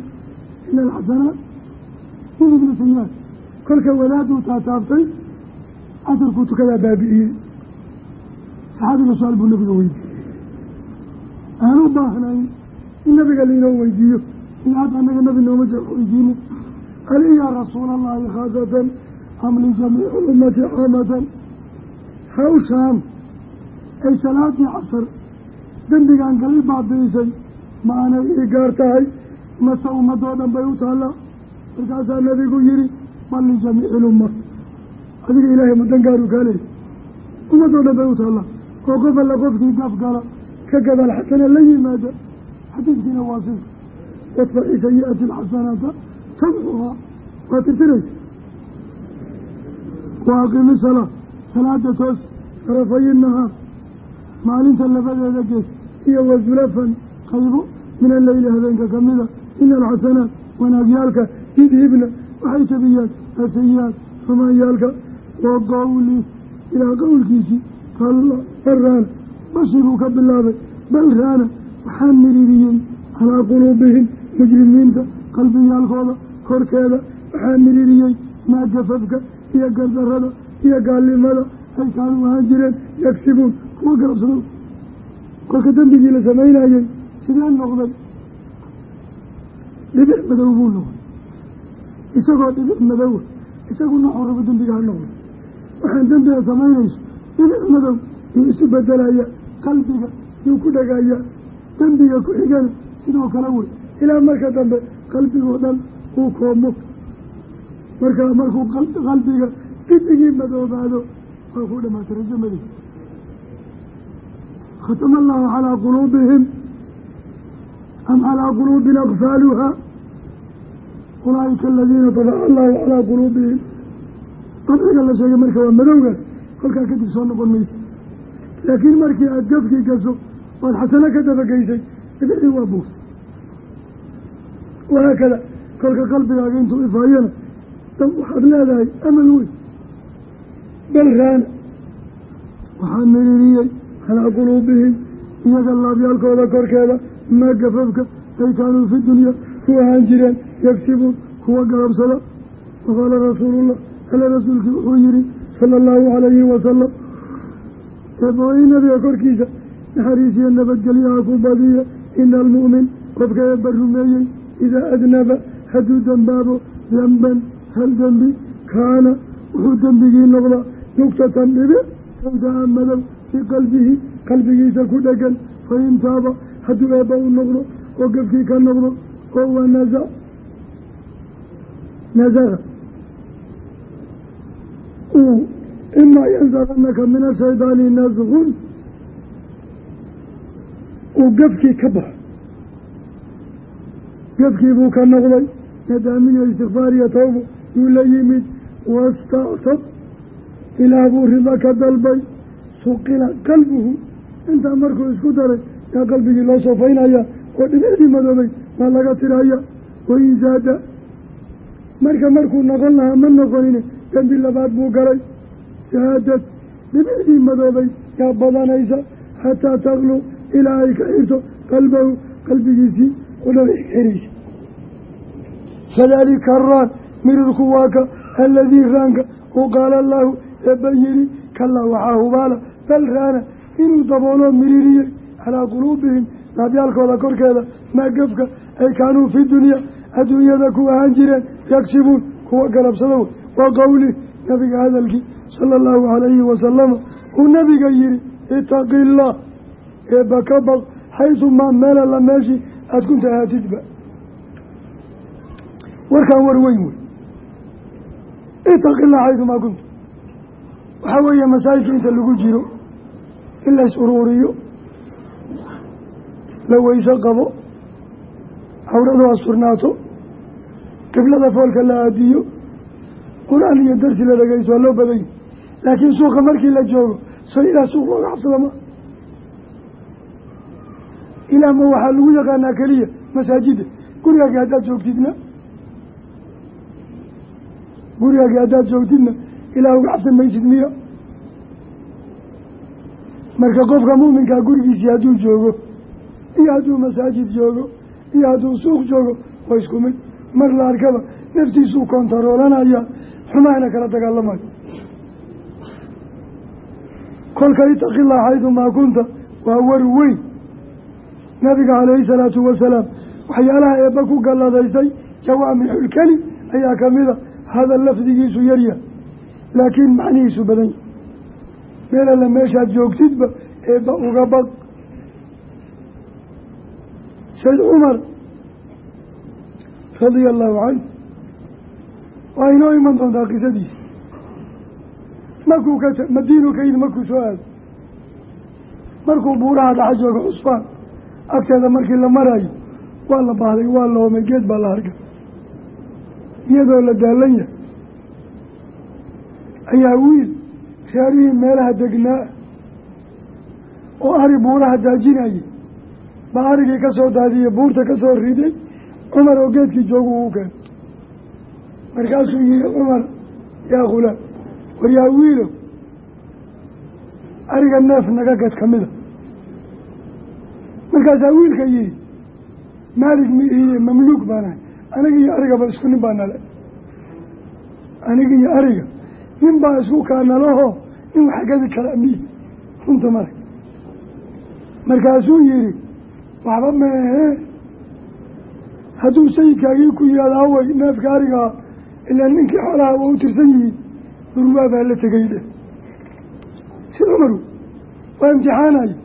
Speaker 2: ina alxasanaat idinla sayaa kolka wadaaduu taataabtay casarkuu tukadaa baabi'iyey. Saxaabiga su'aal buu nabiga weydiiyey. Aan u baahnayn in nabiga lainoo weydiiyo ila hadda anaga nabi nooma jee weydiino ali yaa rasuula allahi khaasatan am lijamiici ummati caamatan hawshaan ay salaadii casar dembigaan gali baabi'isay ma aanay ii gaar tahay mase ummadoo dhan bay u taallaa markaasaa nabigu yihi bal lijamiici lumma adiga ilaahay mudan gaaru kaa leeyay ummadoo dhan bay u taallaa oo qof alla qofkii gaf gala ka gadaal xasana la yimaada xadiidkiina waa sida wadfaci sayi-ati tamxuhaa waa tirtiraysa wa aqimi salaa salaada toos tarafayi nahaar maalinta labadeeda gees iyo wasulafan qaybo min alleyli habeenka ka mida ina alxasanaat wanaagyaalka yudhibna waxay tabiyaan asayi-aad xumaanyaalka wa qowli ilaa qowlkiisii kalla bal raana bashi buu ka bilaabay bal raana waxaan miririyey calaa quluubihim mujrimiinta qalbiyaalkooda korkeeda waxaa miririyey maa gafafka iyo gardarada iyo gaalnimada. Ay kaanu ahaan jireen yagsibuun kuwa garabsado kolka dembigii la samaynayey sidee noqday? Dhibic madow buu noqday. Isagoo dhibic madowa isagu noxuu rabo dembiga ha noqdo waxaan dembiga samaynayso dhibic madow yuu isu bedelaya qalbiga yuu ku dhagaya dembiga ku xigana sidoo kale wey. Ilaa marka dambe qalbigoo dhan uu koomo marka markuu qalbiga dibigii madoobaado waa ku dhamaatay rajo madow khatama allahu calaa quluubihim am calaa quluubin akfaaluha ulaaika aladiina tabaca allahu calaa quluubihim. Dabciga la sheegay marka waa madowgaas kolkaa kadib soo noqon maysa. Laakiin markii aada gafkii gaso waad xasano ka dabageysay dhibicii waa buuftay wahaakada kolka qalbigaaga intuu ifaayana dab waxaad leedahay amal weyn. Bal raana waxaa miririyey calaa quluubihim iyaga laabyaalkooda korkeeda maa gafafka ay kaanuu fi dunya ku ahaan jireen yagsibuun kuwa garabsada waqaala rasuulullah ale rasuulkii wuxuu yihi sala allahu calayhi wasalam eebawey nabiga korkiisa naxariisiyo nabadgelyaha ku badiya ina almu'min qofka eebba rumeeyey idaa adnaba hadduu dembaabo demban hal dembi kaana wuxuu dembigii noqdaa nuktatan dhibic sawdaa madow fii qalbihi qalbigiisa ku dhegan fain taaba hadduu eebba u noqdo oo gefkii ka noqdo oo waa naza nazaga uu imaa yansaganaka min ashaydaani nasgun uu gefkii ka baxo. Gefkii buu ka noqday nadaamiyo istikfaar iyo tawbo yuu la yimid wastactab ilaah buu rido ka dalbay suqila qalbuhu intaa markuu isku daray yaa qalbigii loo soofaynaya oo dhibicdii madoobay waa laga tiraya wain zaada. Marka markuu noqon lahaa ma noqonine dembi labaad buu galay. Saadad dhibicdii madoobay yaa badanaysa xataa taqlu ilaa ay ka xirto qalbahu qalbigiisii xiraysa kadalika raan mirirku waa ka aladii raanka uu qaala allaahu eebba yidhi kalaa waxaa hubaala bal raana inuu dabooloo miririyey calaa quluubihim laabyaalkooda korkeeda maa gefka ay kaanuu fi dunya adduunyada ku ahaan jireen yagsibuun kuwa garabsado wa qowli nabiga hadalkii sala allahu calayhi wasalama uu nabiga yihi itaqi illaah eebba ka baq xaysumaa meela la meeshii aada kunta ahaatidba warkaan war weyn wey itaqi illah xaysumaa kunta waxaa weeye masaajidka inta lagu jiro in la is uruuriyo la weyso qabo hawradu asturnaato qiblada foolka la aadiyo qur'aan iyo darsi la dhegeyso waa loo badanya laakiin suuqa markii la joogo so ilaa suuq looga cabsada ma. Ilaa ma waxaa lagu yaqaanaa keliya masaajida. Gurigaagii haddaad joogtidna gurigaagii haddaad joogtidna ilaah uga cabsan maysid miya marka qofka muuminkaa gurigiisii hadduu joogo iyo hadduu masaajid joogo iyo hadduu suuq joogo waa isku mid. Mar la arkaba naftiisuu kontaroolanaya xumaana kala dagaalamayo. Kolka itaqillah xaydumaa kunta waa war weyn. Nabiga calayhi salaatu wasalaam waxyaalaha eebba ku galladaysay jawaamixulkelim ayaa kamida hadal lafdigiisu yaryahay laakiin macnihiisu badan yahy meel alla meeshaad joogtidba eebba uga baq sayd cumar radia allahu canhu waa inoo iman doontaa qisadiisa markuu ka madiinu ka yid markuu soo aado markuu buuraha dhaxa jooga cusfaan agteeda markii la marayo waa la baahday waa la geed baa la harga iyadoo la daalan yahay. Ayaa wiil reerihii meelaha degnaa oo ari buuraha daajinayay. Baa arigii ka soo daadiyey buurta ka soo riday cumar oo geedkii joogu uu keen markaasuu yihi cumar yaa khulaam war yaa wiilo ariga neef naga gad ka mida. Markaasaa wiilka yihi maalig mi mamluuk baanahay aniga iyo arigaba isku nin baa nale aniga iyo ariga nin baa isku kaanalaho nin wax gadi kala miyi runta marag markaasuu yihi waxba meehe hadduu sayidkaagii ku yihaada haway neefka arigaa ilaa ninkii xoolaha waa u tirsan yihiin durwaa baa la tegay dheh si cumaru waa imtixaanayo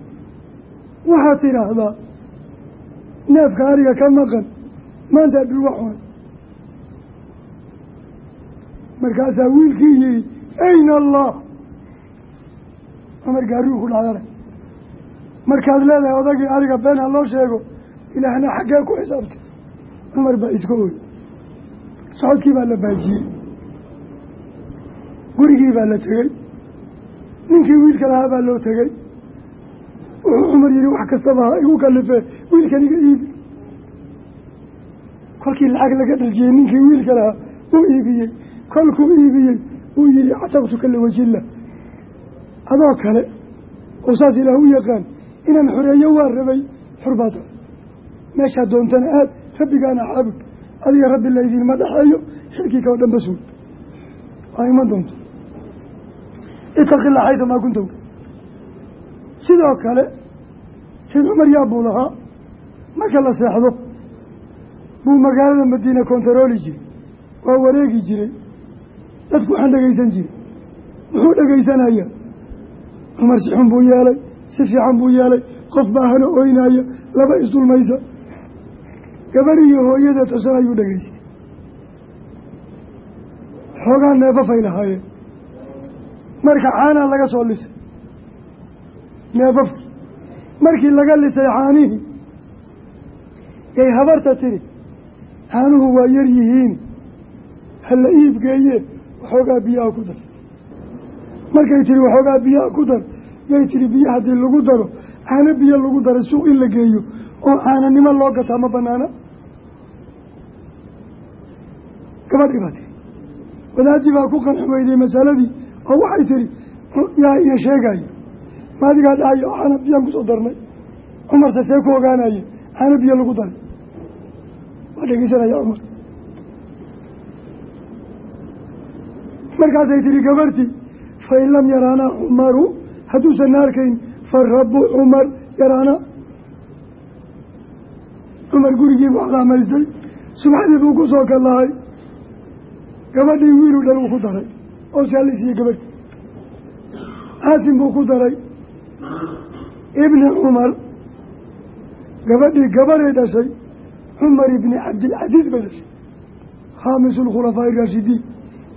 Speaker 2: waxaad tidhaahdaa neefka ariga ka maqan maanta durwa cunay markaasaa wiilkii yihi ayna allah. Cumar gaarigu ku dhacdana markaad leedahay odagii ariga been ha loo sheego ilaahna xaggee ku xisaabtay cumar baa iska oy socodkii baa la baajiyey. Gurigii baa la tegey. Ninkii wiilka lahaa baa loo tegey. Wuxuu cumar yihi wax kastaba ha igu kalifee wiilkan iibi kolkii lacag laga dhaljiyey ninkii wiilka lahaa uu iibiyey kolkuu iibiyey uu yihi catabtuka liwajillah adoo kale oo saas ilaah u yaqaan inaan xoreeyo waa rabay tahay meeshaa doontana aad rabbigaana caabud. Adiga rabbi laydinma dhexeeyo xilkii kao dhan basuul waa iman doonto. Itaqila xaydamaa kuntaw sidoo kale sayd cumar yaa buu lahaa marka la seexdo buu magaalada madiina kontarooli jiray. Waa wareegi jiray. Dadku waxaan dhegaysan jiray. Muxuu dhegaysanaya cumar si xun buu yeelay si fiican buu yeelay qof baahana oynaaya laba isdulmaysa gabar iyo hooyada tusan ayuu dhegaysay xoogaa neefafay lahaayeen. Marka caanaa laga soo lisay. Neefafkii markii laga lisay caanihii yay habarta tiri caanuhu waa yar yihiin. Hala iibgeeye waxoogaa biyaha ku dar. Markay tiri waxoogaa biyaha ku dar. Yay tiri biyo haddii lagu daro caano biyo lagu daray suuq in la geeyo oo caananimo loo gataa ma banaana. Gabadhii baa tiri. Wadaadii baa ku qanci weyday masaladii oo waxay tiri yaa ina sheegayo maadigaa dhahayo caano biyaan ku soo darnay. Cumarse see ku ogaanaye caano biyo lagu daray dhegeysanaya cumar markaasay tihi gabartii fain lam yaraanaa cumaru hadduusan na arkayn fa rabu cumar yaraana cumar gurigiibuu calaamaystay subaxdii buu ku soo kallahay gabadhii wiilu dhan uu ku daray oo saalisiiye gabadhi caasim buu ku daray. Ibni cumar gabadhii gabaday dhashay cumar ibni cabdilcasiis bay dhashay khaamisu lkhulafaa'i raashidiin.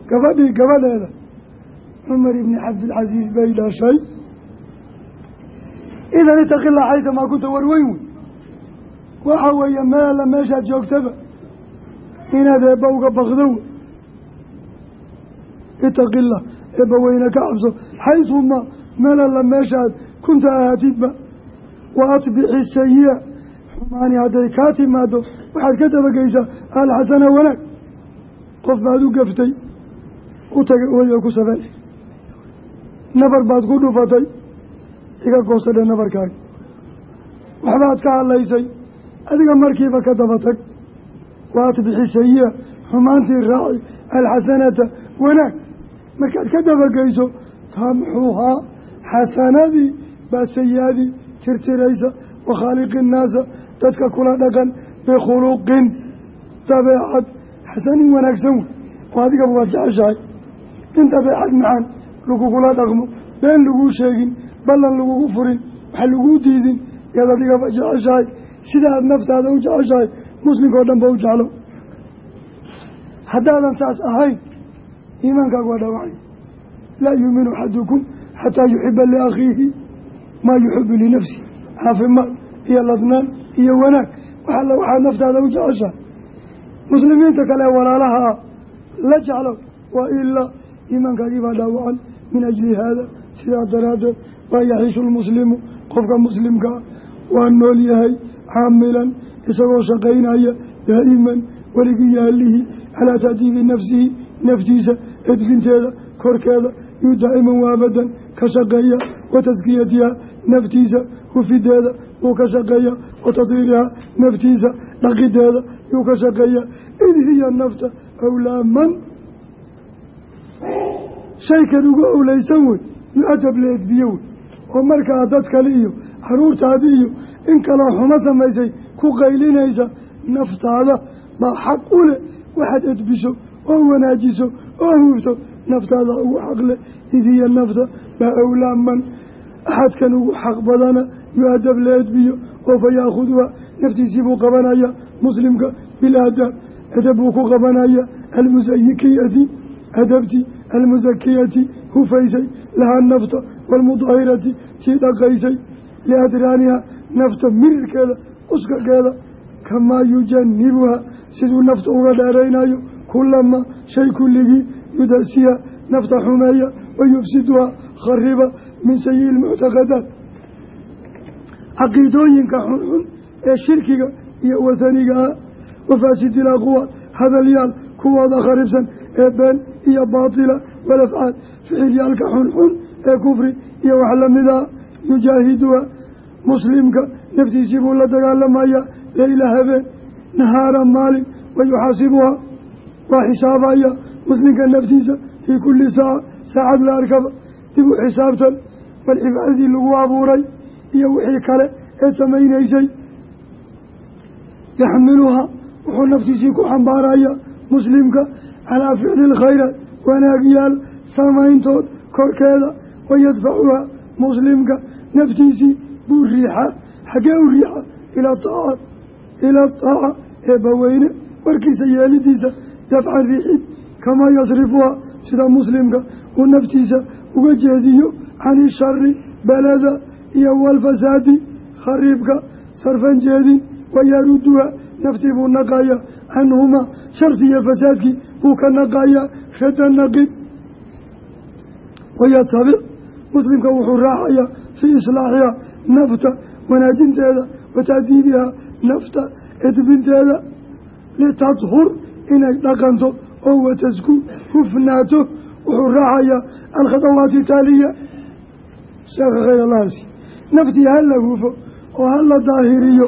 Speaker 2: Gabadhii gabadheeda cumar ibni cabdilcasiis bay dhashay idan itaqila xaytamaa kunta warweyn wey waxa weeye meela meeshaad joogtaba inaad eebba uga bakdo wey itaqila eebba weyne ka cabso. Xaytuma meelalla meeshaad kunta ahaatidba. Wa atbixi sayi-a xumaani hadday kaa timaado waxaad ka dabageysaa alxasana wanaag. Qof baad u gaftay u tagay ooyo ku safeex nabar baad ku dhufatay iga goosadhe nabarkaaga waxbaad ka hadlaysay adiga markiiba ka daba tag wa atbixi sayi-a xumaantii raaci alxasanata wanaag. Markaad ka dabageyso tamxuhaa xasanadii baa sayi-adii tirtiraysa wa khaaliqi innaasa dadka kula dhaqan bikhuluqin dabeecad xasanin wanaagsan wey. Oo adigaba waad jeceshahay. In dabeecad macaan lagugula dhaqmo been laguu sheegin ballan lagugu furin waxa laguu diidin yaad adigaba jeceshahay. Sida aad naftaada u jeceshahay muslimka oo dhan ba u jeclo. Haddaadan saas ahayn iimaankaagu waa dhaawacay laa yuuminu axadukum xataa yuxiba liakhiihi maa yuxibu linafsi caafimaad iyo ladnaan iyo wanaag. Waxalla waxaad naftaada u jeceshahay muslimiinta kale walaalaha ah la jeclow wa ilaa iimaankaagii baa dhaawacan min ajli haada. Sidaa daraaddeed waa yaxiishu lmuslimu qofka muslimkaa waa nool yahay caamilan isagoo shaqaynaya daa'iman weligii yaallihii calaa taadiibi nafsihi naftiisa edbinteeda korkeeda yuu daa'iman waabadan ka shaqeeya wa taskiyatiha naftiisa hufideeda yuu ka shaqeeya wa tadhiirihaa naftiisa dhaqideeda yuu ka shaqeeya. Id hiya nafta awlaaman shaykan ugu owleysan wey yu-adab la edbiye wey. Oo markaa dad kale iyo caruurtaadi iyo in kaloo xumo samaysay ku qaylinaysa naftaada baa xaq u leh. Waxaad edbiso oo wanaajiso oo huufto naftaada ugu xaqleh idiya nafta baa awlaaman axadkan ugu xaq badana yu-adab la edbiyo oo fa yaakhuduha naftiisii buu qabanaya muslimka bilaadaab adab buu ku qabanaya almusayikiyati adabtii almusakiyati hufaysay lahaa nafta waalmudahirati tii dhaqaysay liadraaniha nafta mirirkeeda uskageeda kamaa yujanibuha siduu nafta uga dheeraynayo kulama shay kulligii yudasiha nafta xumeeya wa yufsiduha khariba min sayi lmuctaqadaat caqiidooyinka xunxun ee shirkiga iyo wasaniga ah wafaasidi laqwaal hadalyaal kuwooda kharibsan ee been iyo baatila walafcaal ficilyaalka xunxun ee kufri iyo wax lamida yujaahiduha muslimka naftiisii buu la dagaalamaya leyla habeen nahaara maalin wa yuxaasibuhaa waa xisaabaya muslimka naftiisa fii kulli saaca saacad la arkaba dib u xisaabtan bal cibaadadii lagu abuuray iyo wixii kale ee samaynaysay. Yaxmiluhaa wuxuu naftiisii ku xambaaraya muslimka calaa ficli lkhayraat wanaagyaal samayntood korkeeda wayadfacuhaa muslimka naftiisii buu riixa xaggee u riixa ilaa taacaat ilaa taaca eebbaweyne warkiisa yeelidiisa dafcan riixid kamaa yasrifuhaa sida muslimka uu naftiisa uga jeediyo cani shari belada iyo walfasaadi khariibka sarfan jeedin wayaruduha naftii buu naqaya canhumaa sharti iyo fasaadkii buu ka naqayaa rada naqib. Wayatabic muslimka wuxuu raacayaa fii islaaxiha nafta wanaajinteeda wa taadiibiha nafta edbinteeda. Litadhur inay dhaqanto oo watasku hufnaato. Wuxuu raacayaa alkhadawaati taaliya. Sheekha khayr allahasi naftii ha la hufo oo ha la daahiriyo.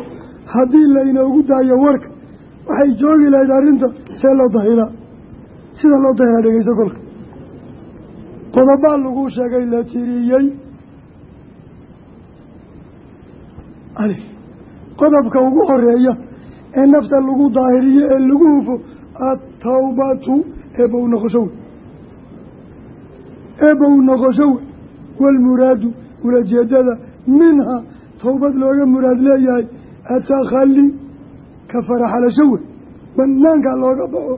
Speaker 2: Haddii laynoogu daayo warka waxay joogi lahayd arrinta see loo dahiraa sida loo dahiraa dhegeyso kolka. Qodobaa lagu sheegay la tiriyey. Qodobka ugu horreeya ee nafta lagu daahiriyo ee lagu hufo attawbatu eebow noqosho wey eebow noqosho wey waalmuraadu ulajeedada minha towbad looga muraad leeyahay atakhali ka faraxalasho wey banaankaa looga baxo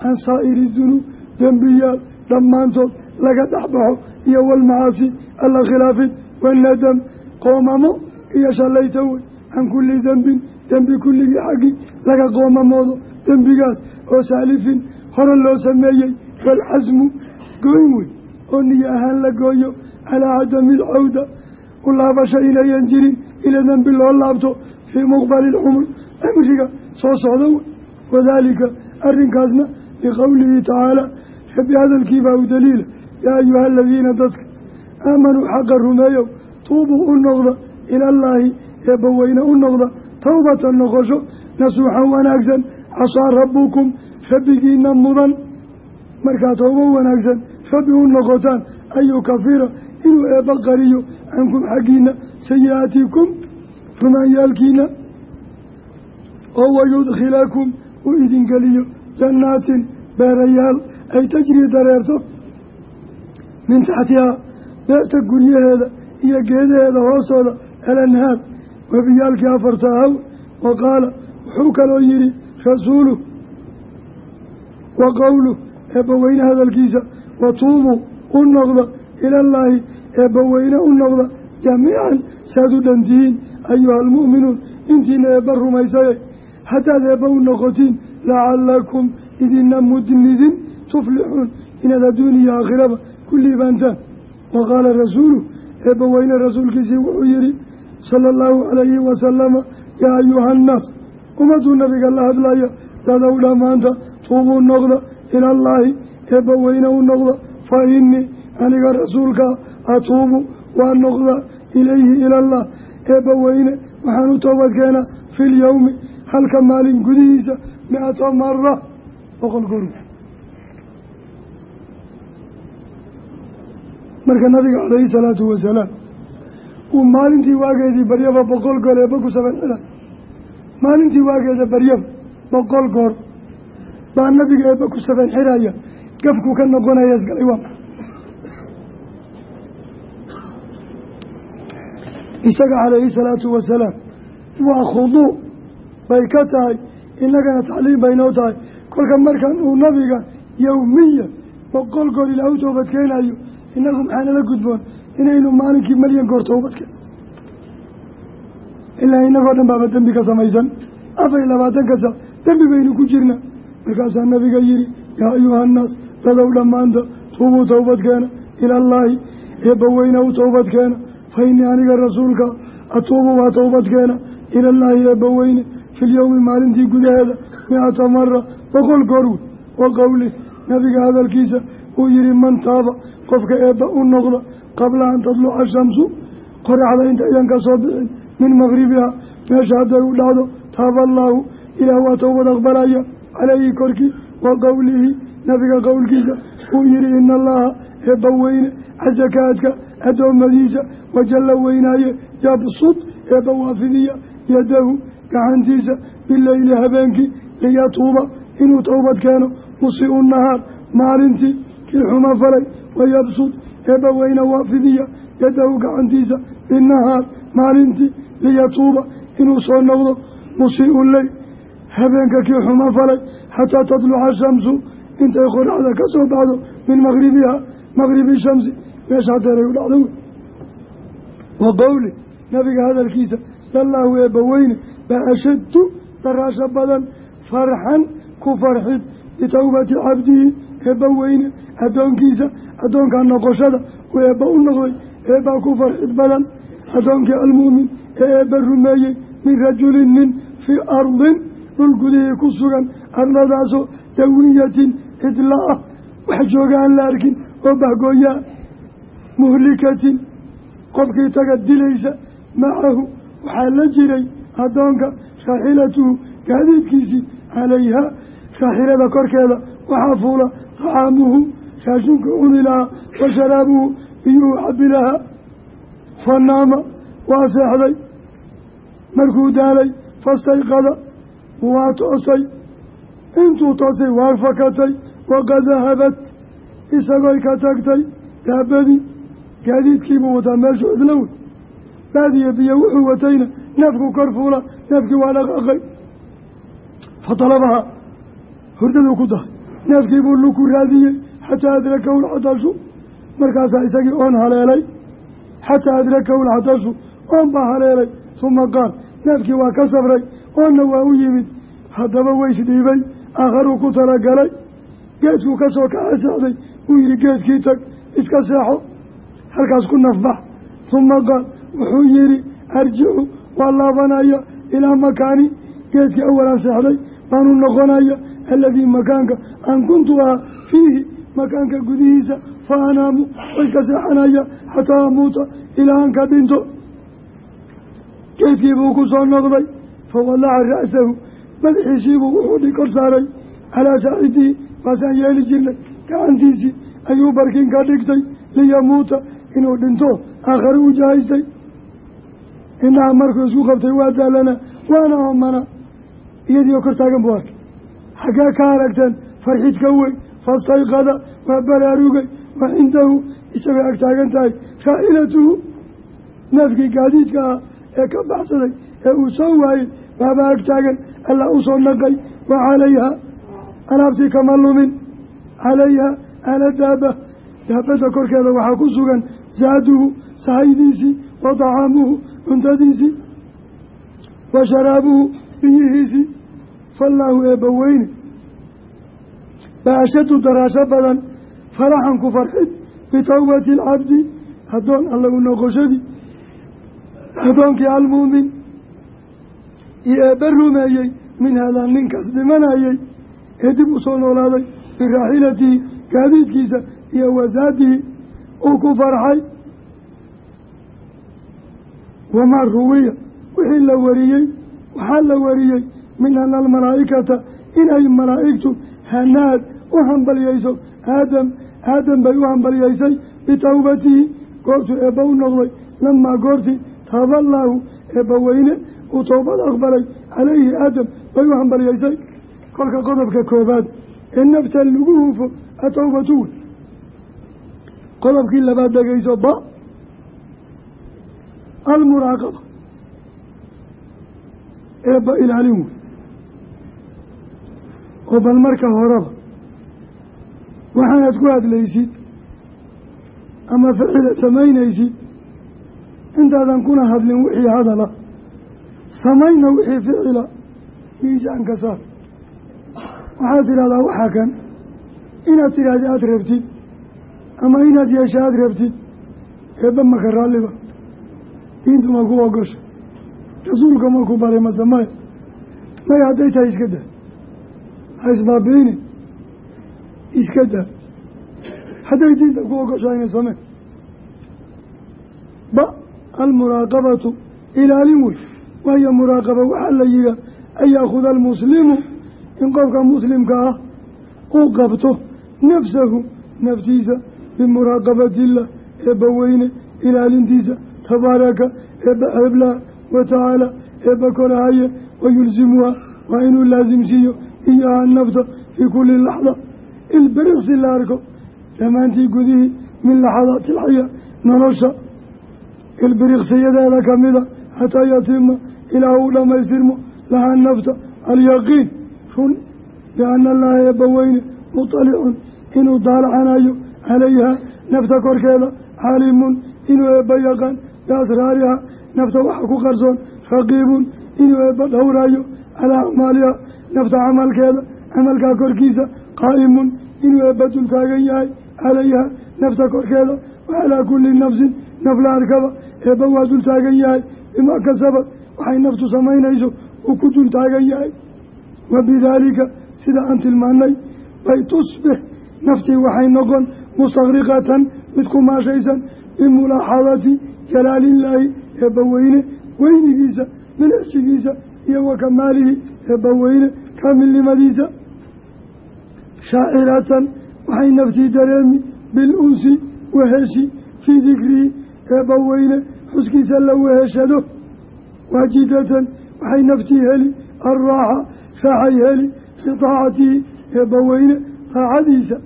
Speaker 2: can saa'iri dunuub dembiyaal dhammaantood laga dhex baxo iyo walmacaasi alla khilaafid wanadam qoomamo iyo shallayta wey can kulli dembin dembi kulligii xaggii laga qoomamoodo dembigaas oo saalifin hore loo sameeyey walxasmu gooyn wey oo niyo ahaan la gooyo calaa cadami alcawda u laabasho inayan jirin ila dembi loo laabto fii muqbali lcumr cimriga soo socda wey wadaalika arrinkaasna liqowlihi tacaala rabbi hadalkiibaa u daliila yaa ayuha aladiina dadka aamanuu xaqa rumeeyow tuubuu u noqda ilallaahi eebbaweyne u noqda towbatan noqosho nasuuxan wanaagsan casaa rabbukum rabbigiina mudan. Markaa towbo wanaagsan rabbi u noqotaan ayuu kafira inuu eebba qariyo cankum xaggiina sayi-aatikum rumaanyaalkiina oo wayudkhilakum uu idingeliyo jannaatin beerayaal. Ay tajrii dareerto min taxtihaa beerta guryaheeda iyo geedaheeda hoostooda alanhaar webiyaalkii afarta ahaw wa qaala wuxuu kaloo yidhi rasuuluh wa qowluh eebbaweyne hadalkiisa watuubuu u noqda ilallaahi eebbaweyne u noqda jamiican saad u dhantihiin ayuha almu'minuun intiina eebba rumaysayay haddaad eebba u noqotiin lacallakum idina mudnidin tuflixuun inaad adduun iyo aakhiraba ku liibaantaan. Wa qaala rasuulu eebbaweyne rasuulkiisii wuxuu yidhi sala allahu calayhi wasalama yaa ayuha annaas ummadduu nabiga la hadlaya dadow dhammaanta tuubuu noqda ilallaahi eebbaweyne u noqda fa innii aniga rasuulkaa atuubu waa noqda ilayhi ilallah. Eebbaweyne waxaan u toobad keenaa fi lyowmi halka maalin gudihiisa mi-ata mara boqol goor. Marka nabiga calayhi salaatu wasalaam uu maalintii waageedii baryaba boqol goor eebba ku saban xila maalintii waageeda baryaba boqol goor. Baa nabiga eebba ku saban xiraya gafku ka noqonaya isgalay waa isaga calayhi salaatu wasalaam. Waa khuduuc bay ka tahay. Innagana tacliim baynoo tahay. Kolka markan uu nabiga yowmiya boqol goor ilaa u toobad keenayo innagu maxaa nala gudboon? Inaynu maalinkii malyan goor toobadkeen ilaa innagoo dhan baaba dembi ka samaysan. Afar iyo labaatan kasa dembi baynu ku jirna. Markaasaa nabiga yihi yaa ayuha annaas dadow dhammaanta tuubuu towbadkeena ilallaahi eebbaweyne u towbadkeena fa innii aniga rasuulka atuubu waa towbadkeena ilallaahi eebbaweyne filyowmi maalintii gudaheeda mi-ata mara boqol goor wey wa qowlih nabiga hadalkiisa uu yihi man taaba qofka eebba u noqda qabla an tadluca shamsu qoraxda intaydan ka soo bixin min maqribiha meesha hadday u dhacdo taaba allaahu ilaah waa towbad aqbalaya caleyhi korkii wa qowlihi nabiga qowlkiisa uu yihi ina allaha eebba weyne casakaadka addoommadiisa wajalla weynaaye yabsud eebba waafidiya yadahu gacantiisa bileyli habeenkii liyatuuba inuu towbad keeno musii'u nahaar maalintii kii xuma falay wayabsud eebba weyne waafidiya yadahu gacantiisa binahaar maalintii liyatuuba inuu soo noqdo musii'u leyl habeenka kii xuma falay xataa tatluca shamsu intay qoraxda ka soo baxdo min maqribiha maqribi shamsi meeshaa deeray u dhacdo wey. Wa qowli nabiga hadalkiisa lallaahu eebbaweyne baa ashaddu daraasho badan farxan ku farxid bitowbati cabdihi eebbaweyne addoonkiisa addoonkaa noqoshada uu eebba u noqday eebbaa ku farxid badan addoonkii almu'min ee eebba rumeeyey min rajulin nin fii ardin dhul gudihii ku sugan ardadaasoo dawiyatin cidla ah wax jooga aan la arkin oo bahgooyaa muhlikatin qofkii taga dilaysa macahu waxaa la jiray addoonka raaxilatuhu gaadiidkiisii calayha. Raaxilada korkeeda waxaa fuula طacaamuhu raashinka cuni lahaa wa sharaabuhu biyuhu cabi lahaa. Fanaama waa seexday. Markuu daalay fastayqada waa toosay. Intuu toosay waa fakatay. Waqad dahabat isagoy ka tagtay daabadii gaadiidkiibuu wataa meeshuu cidlo wey. Baadiya biyo wuxuu watayna neefku kor fuula neefkii waa dhaqaaqay. Fatalabaha hurdaduu ku dahay. Neefkiibuu luku raadiyey xataa adrakahu lxatashu markaasaa isagii oon haleelay xataa adrakahu lxatashu oon baa haleelay. Uma qaal neefkii waa ka sabray oonna waa u yimid. Haddaba weys dhiibay aakharuu ku talagalay. Geedkuu ka soo kaca seexday wuu yihi geedkii tag iska seexo halkaas ku nafbax uma qaal wuxuu yihi arjicu waa laabanaya ilaa makaani geedkii awalaan seexday baanu noqonaya aladii makaanka an kuntu ahaa fiihi makaanka gudihiisa fa anaamu wa iska seexanaya xataa amuuta ilaa an ka dhinto. Geedkii buu ku soo noqday fawadaca ra'sahu madaxiisiibuu wuxuu dhi kor saaray calaa saacidihi waasaan yeeli jirnay gacantiisii ayuu barkin ka dhigtay liyamuuta inuu dhinto aakhare u jahaystay. Indhaha markuu isku qabtay waa daalana waana oomana iyadiioo kor taagan buu arkay. Xaggee ka aragteen farxid ka weyn fastayqada waa baraarugay wa cindahu isagoo ag taagan tahay. Raa'ilatuhu neefkii gaadiidka ah ee ka baxsaday ee uu soo waayey waaba ag taagan allaa u soo naqay wa calayha alaabtii kama lumin calayha ala daaba. Daabadda korkeeda waxaa ku sugan zaaduhu sahaydiisii wa dacaamuhu cuntadiisii wa sharaabuhu biyihiisii faallaahu eebbaweyne baa ashaddu daraasho badan faraxan ku farxid bitawbati alcabdi addoon alla u noqoshadii addoonkii almuumin iyo eebbe rumeeyey min haadaa ninkaas dhimanayey ee dib u soo noolaaday biraaxilatihi gaadiidkiisa iyo wasaadihi uu ku farxay. Wamaa ruwiya wixii la wariyey waxaa la wariyey min ana almalaa'ikata inay malaa'igtu hanaad u hambalyayso aadam aadam bay u hambalyaysay bitawbatihi goortuu eebba u noqday lamaa goortii taaballaahu eebba weyne uu toobad aqbalay calayhi aadam bay u hambalyaysay. Kolka qodobka koobaad ee nafta lagu hufo atawbatu wey qodobkii labaad dhegayso ba? Almuraaqaba. Eebba ilaalin wey. Oo bal marka horeba waxaanaad ku hadlaysid ama ficila samaynaysid intaadan kuna hadlin wixii hadala samayna wixii ficila miisaanka saar. Waxaad tidhahdaa waxaa kan inaad tidhaahda aada rabtid ama inaad yeesha aada rabtid eebba maka raalliba diintu ma ku ogosha rasuulka ma ku baray mase maya maya hadday tahay iska daa ha isbaabiini. Iska daa hadday diinta ku ogoshahayna samee ba almuraaqabatu ilaalin wey waayo muraaqaba waxaa la yihaa an yaakuda almuslimu? In qofka muslimka ah uu qabto nafsahu naftiisa bimuraaqabati illah eebba weyne ilaalintiisa tabaaraka eebba xeeblaha wa tacaala eebba korahaye wayulsimuha waa inuu laasimsiiyo iyaha nafta fii kulli laxda. Ilbiriqsi la arko dhammaantii gudihii min laxadaati ilxaya nolosha. Ilbiriqsiyadeeda kamida xataa yatima ilaa uu dhammaystirmo lahaa nafta alyaqiin. Run biana allaha eebba weyne muطalicun inuu daalacanayo calayha nafta korkeeda caalimun inuu eebba yaqaan biasraariha nafta waxa ku qarsoon raqiibun inuu eebba dhowrayo calaa acmaaliha nafta camalkeeda camalkaa korkiisa qaa'imun inuu eebba dul taagan yahay calayha nafta korkeeda wa calaa kulli nafsin naf la arkaba eebba waa dul taagan yahay bimaa kasabad waxay naftu samaynayso uu ku dul taagan yahay wa bidaalika sida aan tilmaanay bay tusbix naftii waxay noqon mustaqriqatan mid ku maashaysan bimulaaxadati jalaalillaahi eebba weyne weynigiisa milicsigiisa iyo wa kamaalihi eebba weyne kaamilnimadiisa shaaciratan waxay naftii dareemi bil-unsi weheshi fii dikrihi eebba weyne xuskiisa la weheshado waajidatan waxay naftii heli alraaxa raaxay heli bidaacatihi eebba weyne daacadiisa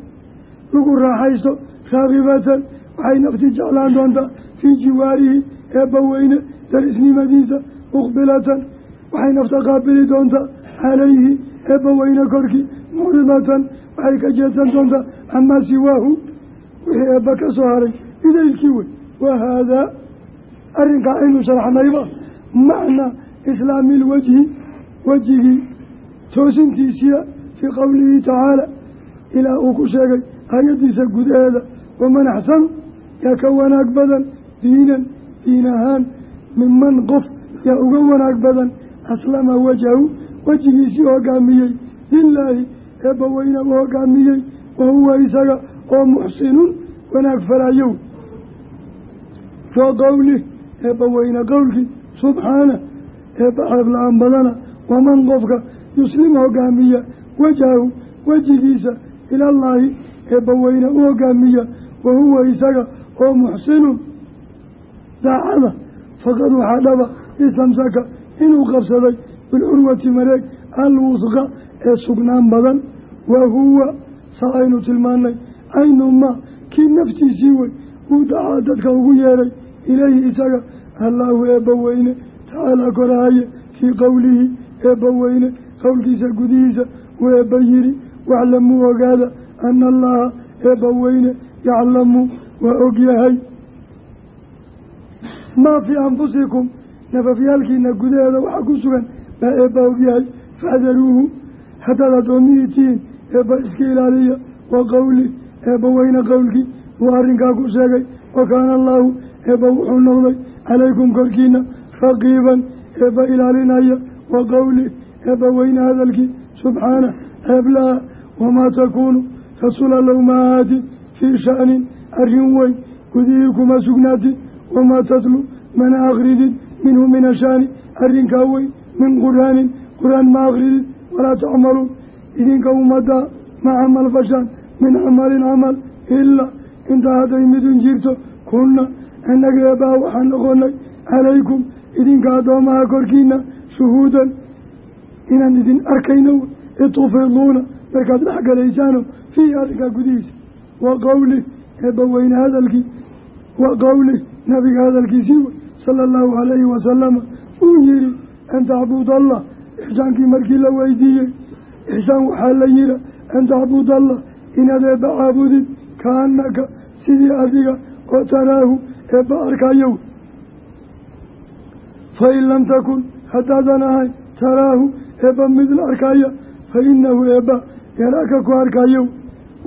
Speaker 2: lagu raaxaysto raakibatan waxay naftii jeclaan doontaa fii jiwaarihi eebba weyne darisnimadiisa muqbilatan. Waxay nafta qaabili doontaa calayhi eebba weyne korkii mucridatan waxay ka jeedsan doontaa camaa siwaahu. Wixii eebba ka soo haray idaylkii wey. Wa haadaa arrinkaa aynu sharaxnayba macnaa islaami lwajhi wejigii toosintiisiya fii qowlihi tacaala ilaa uu ku sheegay aayaddiisa gudaheeda waman axsanu yaa ka wanaag badan diinan diin ahaan minman qof yaa uga wanaag badan aslama wajhahu wejigiisii hogaamiyey lilaahi eebba weyne u hogaamiyey wa huwa isaga oo muxsinun wanaag falayow wa qowlih eebba weyne qowlkii subxaana eebba ceeb la'aan badana waman qofka yuslim hogaamiya wajhahu wejigiisa ilallaahi eebba weyne u hogaamiya wa huwa isaga oo muxsinun daacada faqad waxaa dhaba istamsaka inuu qabsaday bilcurwati mareeg alwusqa ee sugnaan badan. Wa huwa saa aynu tilmaanay aynumaa kii naftiisii wey uu dacaa dadka ugu yeeray. Ilayhi isaga allaahu eebba weyne tacaalaa korahaye fii qowlihi eebba weyne qowlkiisa gudihiisa uu eebba yidhi waclamuu ogaada ana allaha eebba weyne yaclamu waa ogyahay maa fii anfusikum nafafyaalkiina gudaheeda waxaa ku sugan baa eebba ogyahay faxdaruuhu haddaad addoommihii tihiin eebba iska ilaaliya wa qowli eebba weyne qowlkii uu arrinkaa ku sheegay wa kaana allaahu eebba wuxuu noqday calaykum korkiina raqiiban eebba ilaalinaya wa qowli eebba weyne hadalkii subxaana eeblaha wamaa takuunu rasuul allow maahaatid fii sha'nin arrin weyn gudihii kuma sugnaatin wamaa tatlu mana akridid minhu min ashaani arrinkaa weyn min qur'aanin qur'aan ma akridid walaa tacmaluun idinka ummaddaa ma camal fashaan min camalin camal ilaa intaa hadday midun jirto kunna innaga eebbaa waxaan noqonay calaykum idinka addoomaha korkiina shuhuudan inaan idin arkayno itufiduuna markaad dhex fiihi arrinkaa gudihiisa wa qowli eebba weyne hadalkii wa qowli nabiga hadalkiisii wey sala allahu calayhi wasalama uu yihi an tacbud allah. Ixsaankii markii la weydiiyey ixsaan waxaa la yiha an tacbud allah inaad eebba caabudid kaanaka sidii adiga oo taraahu eebba arkayow fain lam takun haddaadan ahay taraahu eebba mid la arkaya fa inahu eebba yaraaka ku arkayow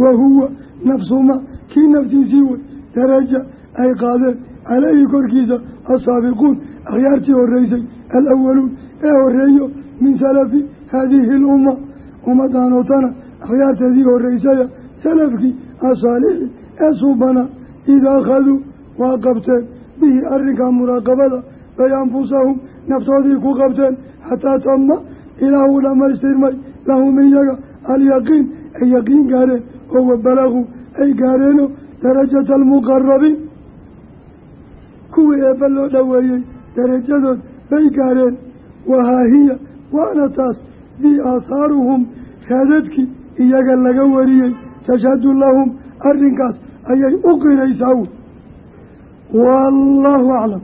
Speaker 2: wa huwa nafsuma kii naftiisii wey daraja ay qaadeen caleyhi korkiisa assaabiquun akhyaartii horeysay alawaluun ee horeeyo min salafi haadihi alumma ummaddan oo tana akhyaarteedii horeysaya salafkii asaalixi ee suubana ida akhaduu waa qabteen bihi arrinkaa muraaqabada bay anfusahum naftoodii ku qabteen xataa tama ilaa uu dhammaystirmay lahum iyaga alyaqiin ay yaqiin gaareen oo wabalaguu ay gaareeno darajata almuqarabiin kuwii eebba loo dhoweeyey darajadood bay gaareen wahaahiya waana taas dii aathaaruhum raadadkii iyaga laga wariyey tashhadu lahum arrinkaas ayay u qiraysaa wallaahu aclam